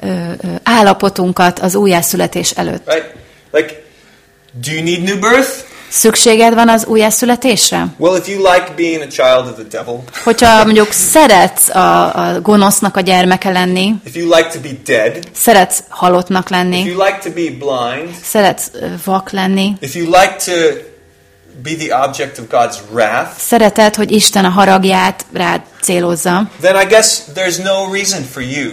Speaker 2: ö, ö, állapotunkat az újjászületés előtt.
Speaker 1: Right? Like do you need new birth?
Speaker 2: Szükséged van az újjászületésre?
Speaker 1: Well, if you like being a child of the devil,
Speaker 2: Hogyha mondjuk szeretsz a, a gonosznak a gyermeke lenni,
Speaker 1: if you like to be dead,
Speaker 2: szeretsz halottnak
Speaker 1: if
Speaker 2: lenni,
Speaker 1: you like to be blind,
Speaker 2: szeretsz vak lenni,
Speaker 1: if you like to be the object of God's wrath,
Speaker 2: szereted, hogy Isten a haragját rád célozza,
Speaker 1: then I guess there's no reason for you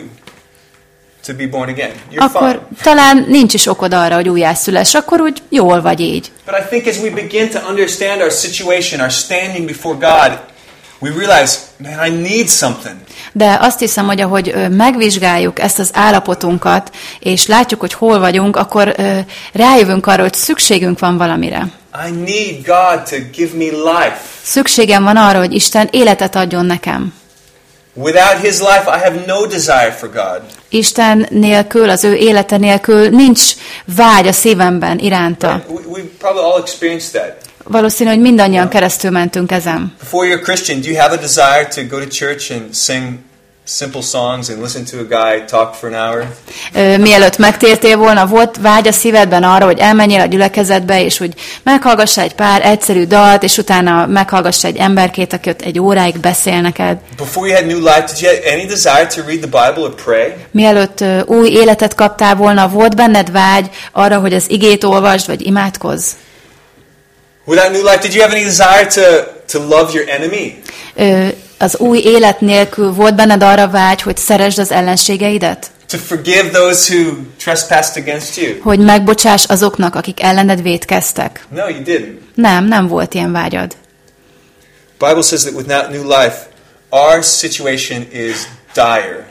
Speaker 1: to be born again. You're
Speaker 2: akkor
Speaker 1: fine.
Speaker 2: talán nincs is okod arra, hogy újjászüless, akkor úgy jól vagy így.
Speaker 1: But I think as we begin to understand our situation, our standing before God, we realize, man, I need something.
Speaker 2: De azt hiszem, hogy ahogy megvizsgáljuk ezt az állapotunkat, és látjuk, hogy hol vagyunk, akkor rájövünk arra, hogy szükségünk van valamire.
Speaker 1: I need God to give me life.
Speaker 2: Szükségem van arra, hogy Isten életet adjon nekem.
Speaker 1: Without His life, I have no desire for God.
Speaker 2: Isten nélkül, az ő élete nélkül nincs vágy a szívemben iránta.
Speaker 1: We, we probably all experienced that.
Speaker 2: Valószínű, hogy mindannyian keresztül mentünk ezen.
Speaker 1: Before you're a Christian, do you have a desire to go to church and sing simple songs and listen to a guy talk for an hour?
Speaker 2: Ö, Mielőtt megtértél volna, volt vágy a szívedben arra, hogy elmenjél a gyülekezetbe, és hogy meghallgass egy pár egyszerű dalt, és utána meghallgass egy emberkét, aki ott egy óráig beszél neked.
Speaker 1: Before you had new life, did you have any desire to read the Bible or pray?
Speaker 2: Mielőtt ö, új életet kaptál volna, volt benned vágy arra, hogy az igét olvasd, vagy imádkozz?
Speaker 1: Without new life, did you have any desire to, to love your enemy?
Speaker 2: Ö, Az új élet nélkül volt benned arra vágy, hogy szeresd az ellenségeidet?
Speaker 1: To forgive those who trespassed against you?
Speaker 2: Hogy megbocsáss azoknak, akik ellened vétkeztek?
Speaker 1: No, you didn't.
Speaker 2: Nem, nem volt ilyen vágyad.
Speaker 1: Bible says that without new life, our situation is dire.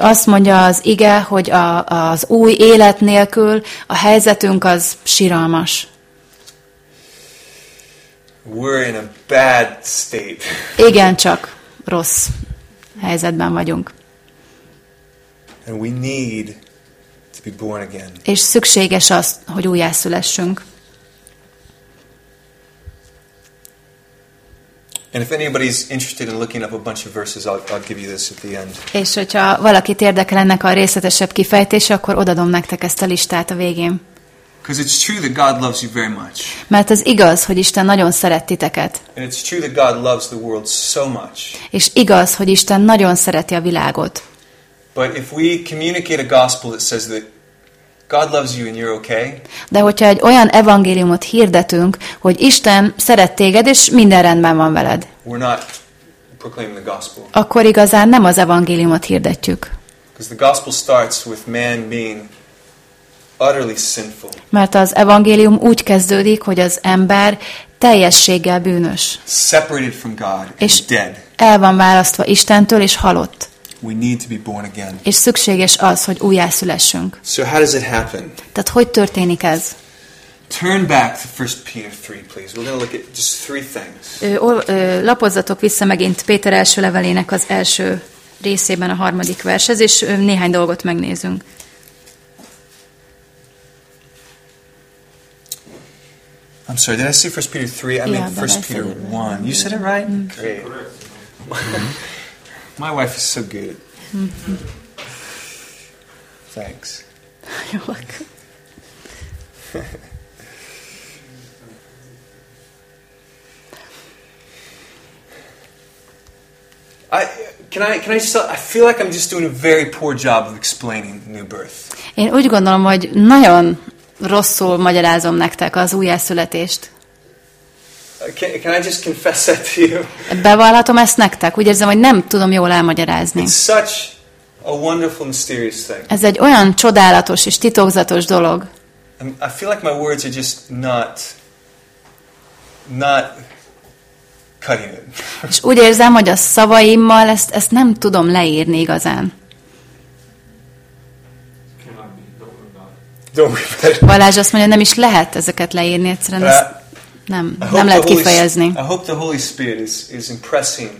Speaker 2: Azt mondja az ige, hogy a, az új élet nélkül a helyzetünk az siralmas.
Speaker 1: We're in a bad state.
Speaker 2: Igen, csak rossz helyzetben vagyunk.
Speaker 1: And we need to be born again.
Speaker 2: És szükséges az, hogy újjászülessünk.
Speaker 1: And if anybody's interested in looking up a bunch of verses, I'll, I'll give you this at the end.
Speaker 2: És hogyha valakit érdekel ennek a részletesebb kifejtése, akkor odadom nektek ezt a listát a végén.
Speaker 1: Because it's true that God loves you very much.
Speaker 2: Mert az igaz, hogy Isten nagyon szeret titeket.
Speaker 1: And it's true that God loves the world so much.
Speaker 2: És igaz, hogy Isten nagyon szereti a világot.
Speaker 1: But if we communicate a gospel that says that God loves you and you're okay,
Speaker 2: De hogyha egy olyan evangéliumot hirdetünk, hogy Isten szeret téged, és minden rendben van veled,
Speaker 1: we're not proclaiming the gospel.
Speaker 2: akkor igazán nem az evangéliumot hirdetjük.
Speaker 1: Because the gospel starts with man being utterly sinful,
Speaker 2: Mert az evangélium úgy kezdődik, hogy az ember teljességgel bűnös,
Speaker 1: separated from God,
Speaker 2: És-
Speaker 1: dead.
Speaker 2: el van választva Istentől, és halott.
Speaker 1: We need to be born again.
Speaker 2: És szükséges az, hogy újjászülessünk.
Speaker 1: So how does it happen?
Speaker 2: Tehát hogy történik ez?
Speaker 1: Turn back to 1 Peter 3, please. We're going to look at just three things.
Speaker 2: Ö, ö, lapozzatok vissza megint Péter első levelének az első részében a harmadik vershez, és néhány dolgot megnézünk.
Speaker 1: I'm sorry, did I say 1 Peter 3? I
Speaker 2: Yeah,
Speaker 1: mean
Speaker 2: but
Speaker 1: 1
Speaker 2: I
Speaker 1: Peter
Speaker 2: said it right.
Speaker 1: 1. You said it right? Mm-hmm. Great.
Speaker 3: Correct.
Speaker 1: My wife is so good. Mm-hmm. Thanks. *laughs*
Speaker 2: Jó.
Speaker 1: I can I can I just I feel like I'm just doing a very poor job of explaining new birth.
Speaker 2: Én úgy gondolom, hogy nagyon rosszul magyarázom nektek az újjászületést.
Speaker 1: Can, can I just confess that to you?
Speaker 2: Bevallhatom ezt nektek? Úgy érzem, hogy nem tudom jól elmagyarázni.
Speaker 1: It's such a wonderful, mysterious thing.
Speaker 2: Ez egy olyan csodálatos és titokzatos dolog.
Speaker 1: And I feel like my words are just not not cutting it.
Speaker 2: És úgy érzem, hogy a szavaimmal ezt, ezt nem tudom leírni igazán.
Speaker 3: It.
Speaker 2: Balázs azt mondja, nem is lehet ezeket leírni, egyszerűen ezt nem,
Speaker 1: I hope
Speaker 2: nem lehet kifejezni.
Speaker 1: I hope the Holy Spirit is, is impressing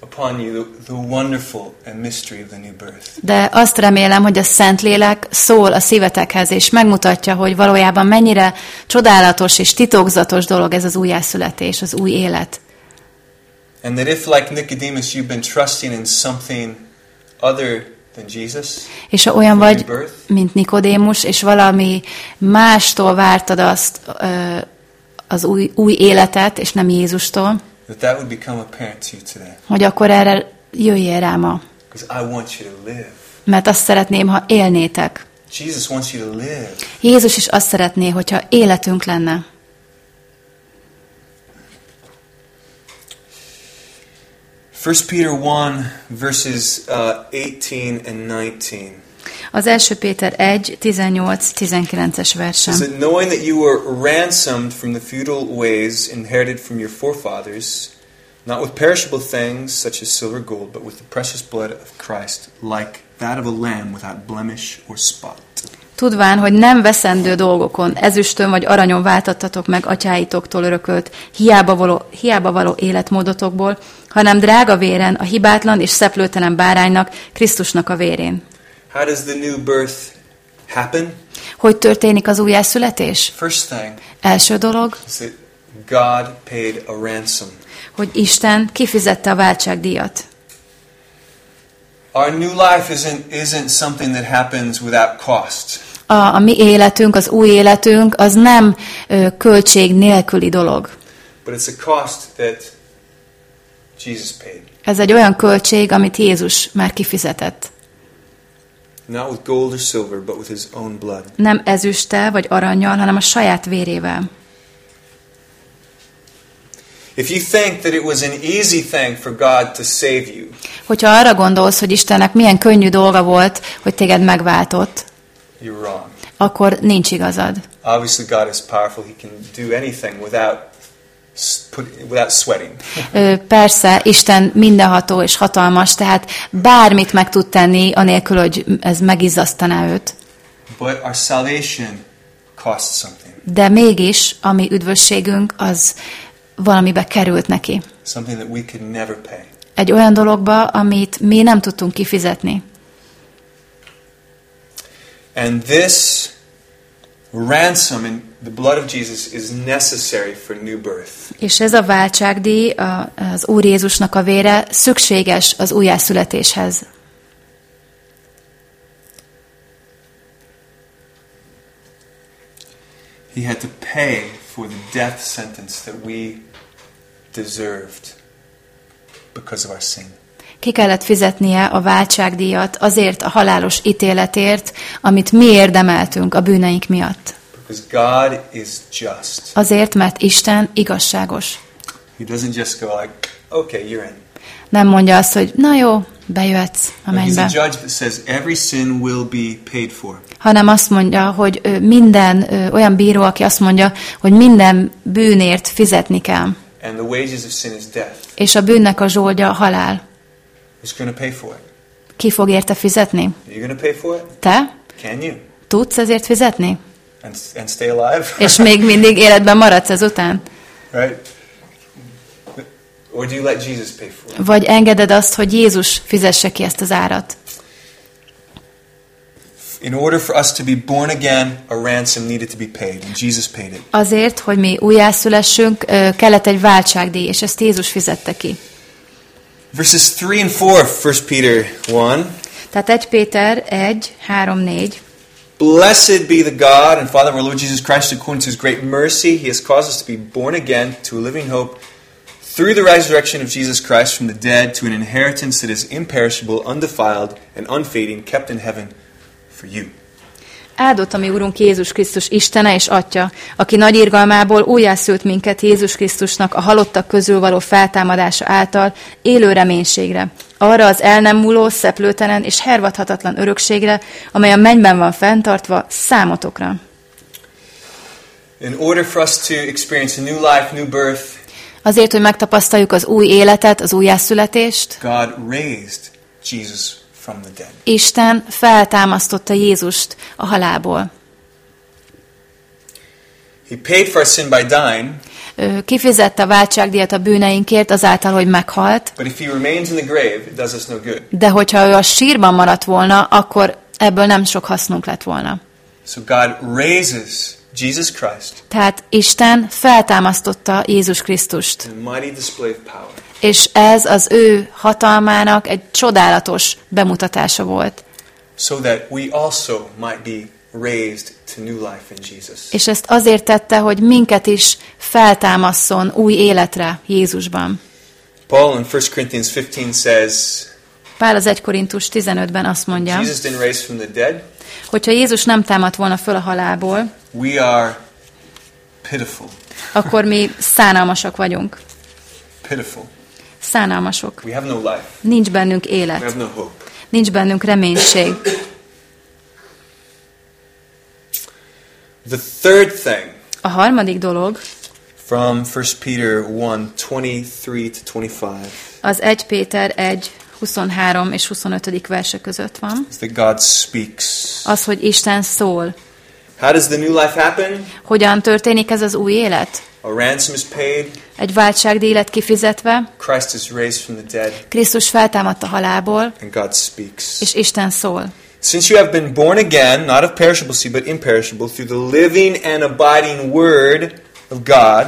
Speaker 1: upon you the, the wonderful and mystery of the new birth.
Speaker 2: De azt remélem, hogy a Szentlélek szól a szívetekhez, és megmutatja, hogy valójában mennyire csodálatos és titokzatos dolog ez az újjászületés, az új élet.
Speaker 1: And that if, like Nicodemus, you've been trusting in something other
Speaker 2: És ha olyan vagy, mint Nikodémus, és valami mástól vártad azt az új, új életet, és nem Jézustól, hogy akkor erre jöjjél rá ma. Mert azt szeretném, ha élnétek. Jézus is azt szeretné, hogyha életünk lenne.
Speaker 1: 1 Peter 1, verses uh, 18 and 19.
Speaker 2: Az első Péter 1, 18-19-es versem.
Speaker 1: says that knowing that you were ransomed from the feudal ways inherited from your forefathers, not with perishable things such as silver or gold, but with the precious blood of Christ, like that of a lamb without blemish or spot.
Speaker 2: Tudván, hogy nem veszendő dolgokon, ezüstön vagy aranyon váltattatok meg atyáitoktól örökölt, hiába való, hiába való életmódotokból, hanem drága véren, a hibátlan és szeplőtelen báránynak, Krisztusnak a vérén.
Speaker 1: How does the new birth happen?
Speaker 2: Hogy történik az újjászületés?
Speaker 1: First thing
Speaker 2: Első dolog,
Speaker 1: God paid a ransom.
Speaker 2: hogy Isten kifizette a váltságdíjat.
Speaker 1: Our new life isn't, isn't something that happens without cost.
Speaker 2: A, a mi életünk, az új életünk, az nem ö, költség nélküli dolog.
Speaker 1: But it's a cost that Jesus paid.
Speaker 2: Ez egy olyan költség, amit Jézus már kifizetett.
Speaker 1: Not with gold or silver, but with his own blood.
Speaker 2: Nem ezüsttel vagy aranyjal, hanem a saját vérével.
Speaker 1: If you think that it was an easy thing for God to save you,
Speaker 2: Hogyha arra gondolsz, hogy Istennek milyen könnyű dolga volt, hogy téged megváltott,
Speaker 1: you're wrong.
Speaker 2: akkor nincs igazad.
Speaker 1: Obviously, God is powerful. He can do anything without, put, without sweating.
Speaker 2: Persze, Isten mindenható és hatalmas, tehát bármit meg tud tenni, anélkül, hogy ez megizzasztaná őt.
Speaker 1: But our salvation costs something,
Speaker 2: De mégis, a mi üdvösségünk, az valamibe került neki.
Speaker 1: something that we could never pay.
Speaker 2: Egy olyan dologba, amit mi nem tudtunk kifizetni.
Speaker 1: And this ransom in the blood of Jesus is necessary for new birth.
Speaker 2: És ez a váltságdíj, az Úr Jézusnak a vére szükséges az újjászületéshez.
Speaker 1: He had to pay for the death sentence that we deserved because of our sin.
Speaker 2: Ki kellett fizetnie a váltságdíjat azért a halálos ítéletért, amit mi érdemeltünk a bűneink miatt.
Speaker 1: God is just.
Speaker 2: Azért, mert Isten igazságos.
Speaker 1: He doesn't just go like, okay, you're in.
Speaker 2: Nem mondja azt, hogy na jó, bejöhetsz a mennybe, hanem azt mondja, hogy minden olyan bíró, aki azt mondja, hogy minden bűnért fizetni kell, és a bűnnek a zsoldja a halál.
Speaker 1: Who's going to pay for it?
Speaker 2: Ki fog érte fizetni?
Speaker 1: Are you going to pay for it?
Speaker 2: Te?
Speaker 1: Can you?
Speaker 2: Tudsz ezért fizetni?
Speaker 1: And, and stay alive? *laughs*
Speaker 2: És még mindig életben maradsz ezután?
Speaker 1: right? Or do you let Jesus pay for it?
Speaker 2: Vagy engeded azt, hogy Jézus fizesse ki ezt az árat?
Speaker 1: In order for us to be born again, a ransom needed to be paid, and Jesus paid it.
Speaker 2: Azért, hogy mi újjászülessünk, kellett egy váltságdíj, és ezt Jézus fizette ki.
Speaker 1: Verses 3 and 4, 1 Peter 1.
Speaker 2: Tehát 1 Péter 1, 3, 4.
Speaker 1: Blessed be the God and Father of our Lord Jesus Christ, according to his great mercy, he has caused us to be born again to a living hope through the resurrection of Jesus Christ from the dead to an inheritance that is imperishable, undefiled, and unfading, kept in heaven for you.
Speaker 2: Áldott a mi Úrunk Jézus Krisztus Istene és Atya, aki nagy irgalmából újjászült minket Jézus Krisztusnak a halottak közül való feltámadása által élő reménységre, arra az el nem múló, szeplőtelen és hervadhatatlan örökségre, amely a mennyben van fenntartva számotokra.
Speaker 1: In order for us to experience a new life, new birth,
Speaker 2: Azért, hogy megtapasztaljuk az új életet, az újjászületést,
Speaker 1: God raised Jesus from the dead.
Speaker 2: Isten feltámasztotta Jézust a halálból.
Speaker 1: He paid for our sin by dying,
Speaker 2: Ő Kifizette a váltságdíjat a bűneinkért azáltal, hogy meghalt,
Speaker 1: but if he remains in the grave, it does us no good.
Speaker 2: de hogyha ő a sírban maradt volna, akkor ebből nem sok hasznunk lett volna.
Speaker 1: So God raises Jesus Christ
Speaker 2: Tehát Isten feltámasztotta Jézus Krisztust,
Speaker 1: a mighty display of power.
Speaker 2: És ez az ő hatalmának egy csodálatos bemutatása volt.
Speaker 1: so that we also might be raised to new life in Jesus.
Speaker 2: És ezt azért tette, hogy minket is feltámasszon új életre Jézusban.
Speaker 1: Paul in 1 Corinthians 15 says,
Speaker 2: Pál az 1 Korintus 15-ben azt mondja,
Speaker 1: Jesus didn't raise from the dead.
Speaker 2: hogyha Jézus nem támadt volna föl a halálból,
Speaker 1: We are pitiful.
Speaker 2: akkor mi szánalmasak vagyunk.
Speaker 1: Pitiful.
Speaker 2: Szánalmasok.
Speaker 1: We have no life.
Speaker 2: Nincs bennünk
Speaker 1: We
Speaker 2: élet.
Speaker 1: have no hope.
Speaker 2: Nincs bennünk reménység.
Speaker 1: The third thing
Speaker 2: A harmadik dolog
Speaker 1: from 1 Peter 1 23 to 25
Speaker 2: az 1 Péter 1, 23 és 25. verse között van.
Speaker 1: that God speaks.
Speaker 2: Az, hogy Isten szól.
Speaker 1: How does the new life happen?
Speaker 2: Hogyan történik ez az új élet?
Speaker 1: A ransom is paid.
Speaker 2: Egy váltságdíj lett kifizetve,
Speaker 1: Christ is raised from the dead,
Speaker 2: Krisztus feltámadt a halálból,
Speaker 1: and God speaks.
Speaker 2: és Isten szól.
Speaker 1: Since you have been born again, not of perishable seed, but imperishable, through the living and abiding Word of God,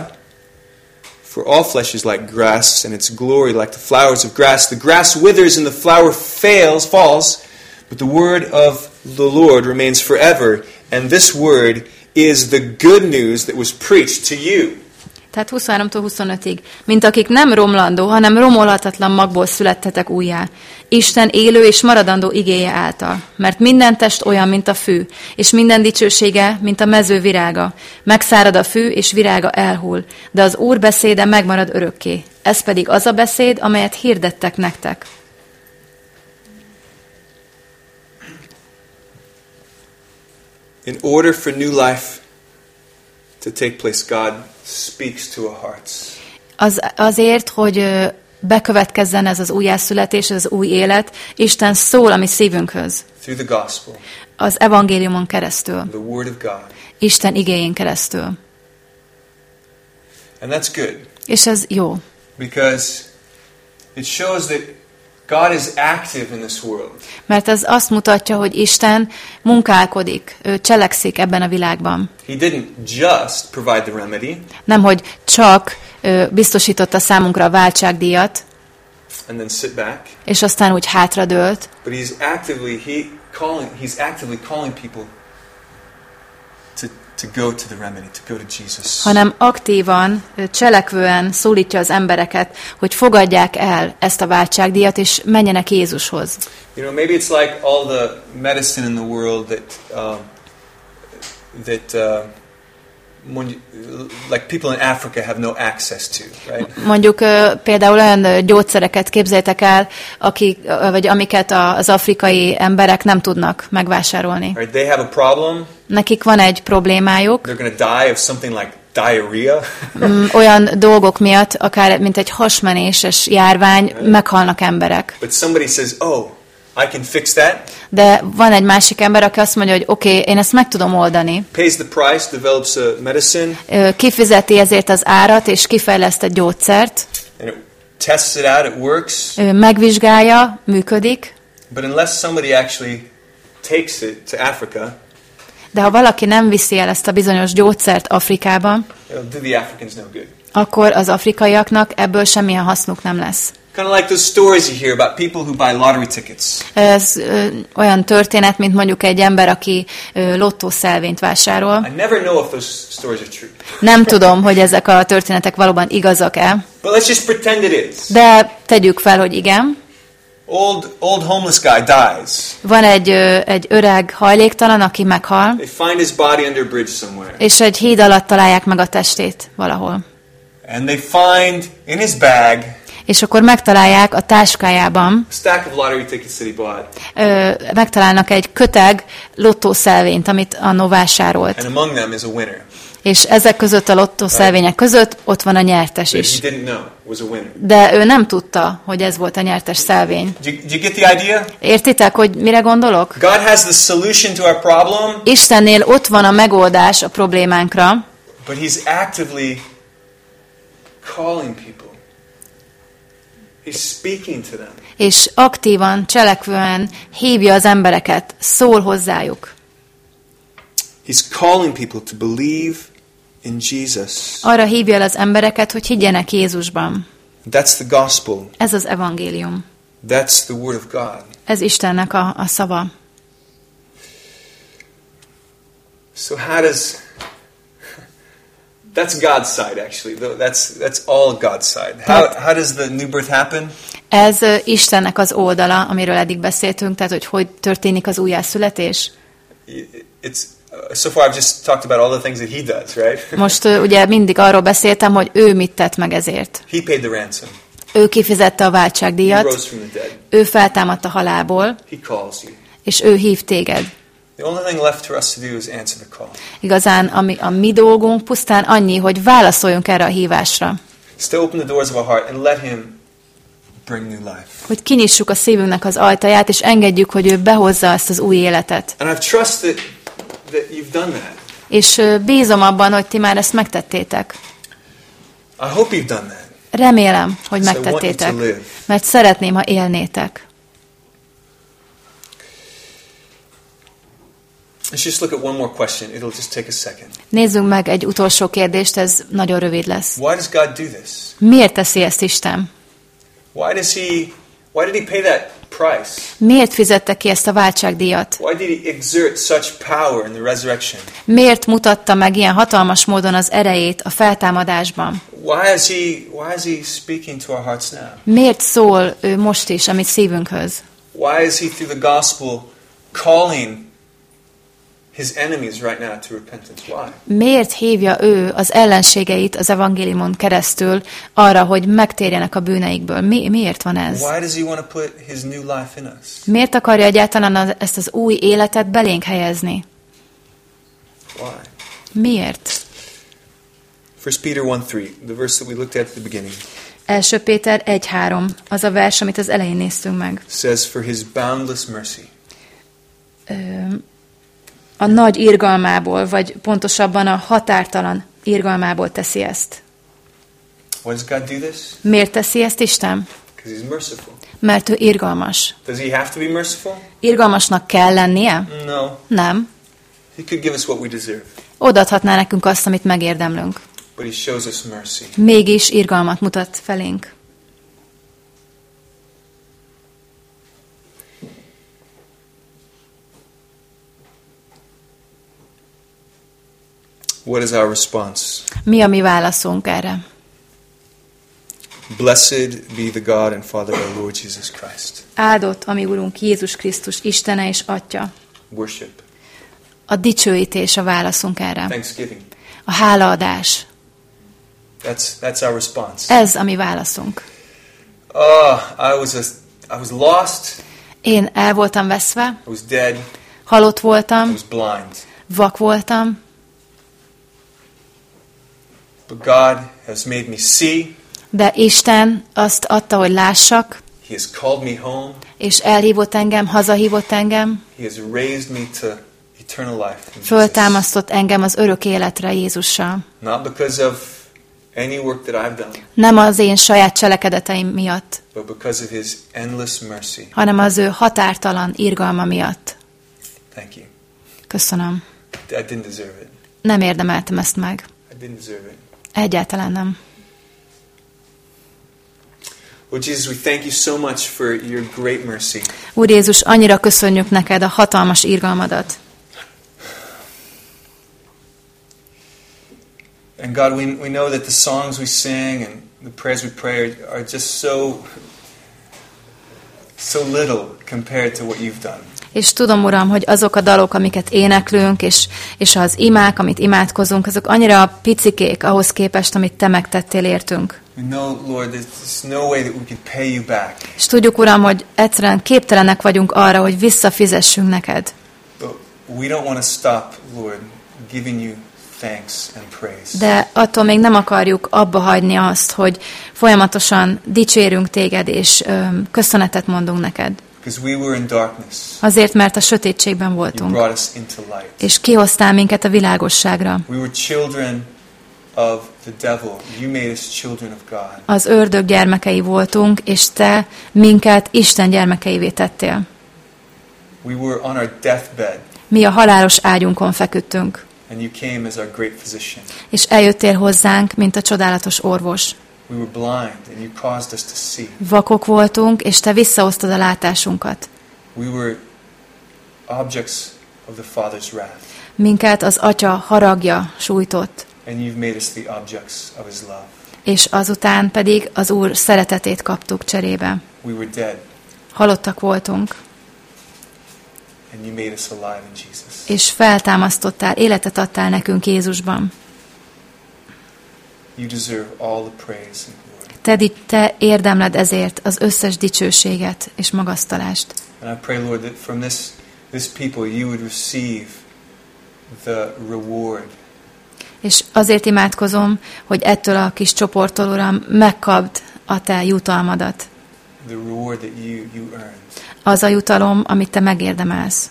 Speaker 1: for all flesh is like grass, and its glory like the flowers of grass. The grass withers and the flower fails, falls, but the word of the Lord remains forever. And this word is the good news that was preached to you.
Speaker 2: Tehát 23-tól 25-ig. Mint akik nem romlandó, hanem romolhatatlan magból születtetek újjá. Isten élő és maradandó igéje által. Mert minden test olyan, mint a fű, és minden dicsősége, mint a mező virága. Megszárad a fű, és virága elhull, de az Úr beszéde megmarad örökké. Ez pedig az a beszéd, amelyet hirdettek nektek.
Speaker 1: In order for new life to take place, God speaks to our hearts.
Speaker 2: Az, azért, hogy bekövetkezzen ez az újjászületés, ez az új élet, Isten szól a mi szívünkhöz.
Speaker 1: Through the gospel,
Speaker 2: Az evangéliumon keresztül.
Speaker 1: the Word of God.
Speaker 2: Isten igéjén keresztül.
Speaker 1: And that's good.
Speaker 2: És ez jó,
Speaker 1: because it shows that God is active in this world.
Speaker 2: mert ez azt mutatja, hogy Isten munkálkodik, ő cselekszik ebben a világban.
Speaker 1: He didn't just provide the remedy
Speaker 2: Nem, hogy csak ö, biztosította számunkra a váltságdíjat,
Speaker 1: and then sit back,
Speaker 2: és aztán úgy hátradőlt,
Speaker 1: but he's actively he calling he's actively calling people to to go to the remedy, to go to Jesus.
Speaker 2: Hanem aktívan, cselekvően szólítja az embereket, hogy fogadják el ezt a váltságdíjat, és menjenek Jézushoz.
Speaker 1: You know, maybe it's like all the medicine in the world that um, that uh, mondj- like people in Africa have no access to, right?
Speaker 2: Mondjuk például olyan gyógyszereket képzeljétek el, akik, vagy amiket az afrikai emberek nem tudnak megvásárolni.
Speaker 1: Right? They have a problem.
Speaker 2: Nekik van egy problémájuk,
Speaker 1: They're to die of something like diarrhea.
Speaker 2: mm, olyan dolgok miatt, akár mint egy hasmenéses járvány, meghalnak emberek.
Speaker 1: but somebody says, "Oh, I can fix that."
Speaker 2: De van egy másik ember, aki azt mondja, hogy oké, okay, én ezt meg tudom oldani.
Speaker 1: Pays the price, develops a medicine,
Speaker 2: Kifizeti ezért az árat, és kifejleszt egy gyógyszert,
Speaker 1: and it tests it out. It works.
Speaker 2: Megvizsgálja, működik,
Speaker 1: But unless somebody actually takes it to Africa,
Speaker 2: de ha valaki nem viszi el ezt a bizonyos gyógyszert Afrikába,
Speaker 1: no
Speaker 2: akkor az afrikaiaknak ebből semmilyen hasznuk nem lesz.
Speaker 1: Kind of like those stories you hear about people who buy lottery tickets.
Speaker 2: Ez ö, olyan történet, mint mondjuk egy ember, aki ö, lottószelvényt vásárol.
Speaker 1: I never know if those stories are true.
Speaker 2: Nem tudom, hogy ezek a történetek valóban igazak-e,
Speaker 1: But let's just pretend it is.
Speaker 2: de tegyük fel, hogy igen.
Speaker 1: Old old homeless guy dies.
Speaker 2: Van egy, ö, egy öreg hajléktalan, aki meghal,
Speaker 1: They find his body under a bridge somewhere.
Speaker 2: és egy híd alatt találják meg a testét valahol.
Speaker 1: And they find in his bag
Speaker 2: És akkor megtalálják a táskájában,
Speaker 1: a stack of lottery tickets that he bought.
Speaker 2: ö, megtalálnak egy köteg lottószelvényt, amit annó vásárolt.
Speaker 1: And among them is a winner.
Speaker 2: És ezek között a lottószelvények között ott van a nyertes is.
Speaker 1: a.
Speaker 2: De ő nem tudta, hogy ez volt a nyertes szelvény. Értitek, hogy mire gondolok?
Speaker 1: God has the solution to our problem,
Speaker 2: Istennél ott van a megoldás a problémánkra,
Speaker 1: but he's actively calling people. He's speaking to them.
Speaker 2: És aktívan, cselekvően hívja az embereket, szól hozzájuk.
Speaker 1: He's calling people to believe in Jesus.
Speaker 2: Arra hívja el az embereket, hogy higgyenek Jézusban.
Speaker 1: That's the gospel.
Speaker 2: Ez az evangélium.
Speaker 1: That's the word of God.
Speaker 2: Ez Istennek a, a szava.
Speaker 1: So how does That's God's side actually. That's that's all God's side. How how does the new birth happen?
Speaker 2: Ez Istennek az oldala, amiről eddig beszéltünk, tehát hogy hogy történik az újjászületés.
Speaker 1: It's uh, so far I've just talked about all the things that he does, right? *laughs*
Speaker 2: Most ugye mindig arról beszéltem, hogy ő mit tett meg ezért.
Speaker 1: he paid the ransom.
Speaker 2: Ő kifizette a váltságdíjat, ő feltámadt a halálból,
Speaker 1: He calls you.
Speaker 2: és ő hív téged.
Speaker 1: The only thing left for us to do is answer the call.
Speaker 2: Igazán ami, a mi dolgunk pusztán annyi, hogy válaszoljunk erre a hívásra.
Speaker 1: Still open the doors of our heart and let him bring new life.
Speaker 2: Hogy kinyissuk a szívünknek az ajtaját, és engedjük, hogy ő behozza ezt az új életet.
Speaker 1: And I've trust that you've done that.
Speaker 2: És bízom abban, hogy ti már ezt megtettétek.
Speaker 1: I hope you've done that.
Speaker 2: Remélem, hogy megtettétek, mert szeretném, ha élnétek.
Speaker 1: Just look at one more question. It'll just take a second.
Speaker 2: Nézzünk meg egy utolsó kérdést, ez nagyon rövid lesz.
Speaker 1: Why does God do this?
Speaker 2: Miért teszi ezt Isten?
Speaker 1: Why does he why did he pay that price?
Speaker 2: Miért fizette ki ezt a váltságdíjat?
Speaker 1: Why did he exert such power in the resurrection?
Speaker 2: Miért mutatta meg ilyen hatalmas módon az erejét a feltámadásban?
Speaker 1: Why is he why is he speaking to our hearts now?
Speaker 2: Miért szól ő most is a mi szívünkhöz?
Speaker 1: Why is he through the gospel calling his enemies right now to repentance? Why?
Speaker 2: Miért hívja ő az ellenségeit az evangéliumon keresztül arra, hogy megtérjenek a bűneikből? Mi, miért van ez?
Speaker 1: Why does he want to put his new life in us?
Speaker 2: Miért akarja egyáltalán az, ezt az új életet belénk helyezni?
Speaker 1: Why?
Speaker 2: Miért?
Speaker 1: 1 Peter 1 3, the verse that we looked at at the beginning,
Speaker 2: 1 Péter 1.3, az a vers, amit az elején néztünk meg.
Speaker 1: says, For his boundless mercy.
Speaker 2: Ö, a nagy irgalmából, vagy pontosabban a határtalan irgalmából teszi ezt.
Speaker 1: Why does God do this?
Speaker 2: Miért teszi ezt Isten?
Speaker 1: He's merciful.
Speaker 2: Mert ő irgalmas.
Speaker 1: Does he have to be merciful?
Speaker 2: Irgalmasnak kell lennie?
Speaker 1: No.
Speaker 2: Nem.
Speaker 1: He could give us what we deserve,
Speaker 2: Odaadhatná nekünk azt, amit megérdemlünk.
Speaker 1: but he shows us mercy.
Speaker 2: Mégis irgalmat mutat felénk.
Speaker 1: What is our response?
Speaker 2: Mi a mi válaszunk erre?
Speaker 1: Blessed be the God and Father of our Lord Jesus Christ.
Speaker 2: Áldott, ami Urunk Jézus Krisztus, Istene és Atya.
Speaker 1: Worship.
Speaker 2: A dicsőítés a válaszunk erre.
Speaker 1: Thanksgiving.
Speaker 2: A hálaadás.
Speaker 1: That's, that's our response.
Speaker 2: Ez a mi válaszunk.
Speaker 1: Oh, I was, a, I was lost.
Speaker 2: Én el voltam veszve,
Speaker 1: I was dead.
Speaker 2: halott
Speaker 1: I
Speaker 2: voltam,
Speaker 1: was blind.
Speaker 2: vak voltam,
Speaker 1: But God has made me see.
Speaker 2: de Isten azt adta, hogy lássak,
Speaker 1: He has called me home.
Speaker 2: és elhívott engem, hazahívott engem,
Speaker 1: He has raised me to eternal life.
Speaker 2: föltámasztott engem az örök életre Jézussal.
Speaker 1: Not because of any work that I've done,
Speaker 2: Nem az én saját cselekedeteim miatt,
Speaker 1: but because of His endless mercy.
Speaker 2: hanem az ő határtalan irgalma miatt.
Speaker 1: Thank you.
Speaker 2: Köszönöm.
Speaker 1: I didn't deserve it.
Speaker 2: Nem érdemeltem ezt meg.
Speaker 1: I didn't deserve it.
Speaker 2: Egyáltalán nem.
Speaker 1: Lord Jesus, we thank you so much for your great mercy.
Speaker 2: Úr Jézus, annyira köszönjük neked a hatalmas irgalmadat.
Speaker 1: And God, we, we know that the songs we sing and the prayers we pray are, are just so so little compared to what you've done.
Speaker 2: És tudom, Uram, hogy azok a dalok, amiket éneklünk, és, és az imák, amit imádkozunk, azok annyira picikék ahhoz képest, amit Te megtettél értünk.
Speaker 1: Know, Lord, no.
Speaker 2: És tudjuk, Uram, hogy egyszerűen képtelenek vagyunk arra, hogy visszafizessünk neked.
Speaker 1: Stop, Lord.
Speaker 2: De attól még nem akarjuk abba hagyni azt, hogy folyamatosan dicsérünk téged, és öm, köszönetet mondunk neked. Azért, mert a sötétségben voltunk, és kihoztál minket a világosságra. Az ördög gyermekei voltunk, és te minket Isten gyermekeivé tettél. Mi a halálos ágyunkon feküdtünk, és eljöttél hozzánk, mint a csodálatos orvos.
Speaker 1: We were blind, and you caused us to see.
Speaker 2: Vakok voltunk, és te visszahoztad a látásunkat.
Speaker 1: We were objects of the Father's wrath,
Speaker 2: Minket az atya haragja sújtott,
Speaker 1: and you've made us the objects of His love.
Speaker 2: és azután pedig az Úr szeretetét kaptuk cserébe.
Speaker 1: We were dead,
Speaker 2: Halottak voltunk,
Speaker 1: and you made us alive in Jesus.
Speaker 2: és feltámasztottál, életet adtál nekünk Jézusban.
Speaker 1: You deserve all the praise and.
Speaker 2: Te, te érdemled ezért az összes dicsőséget és magasztalást.
Speaker 1: And I pray, Lord, that from this, this people you would receive the reward
Speaker 2: És azért imádkozom, hogy ettől a kis csoporttól, Uram, megkapd a te jutalmadat.
Speaker 1: the reward that you, you
Speaker 2: Az a jutalom, amit te megérdemelsz.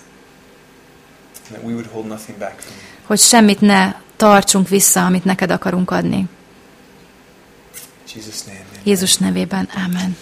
Speaker 1: that we would hold nothing back from you.
Speaker 2: Hogy semmit ne tartsunk vissza, amit neked akarunk adni.
Speaker 1: In Jesus' name, amen.
Speaker 2: Jézus nevében, ámen.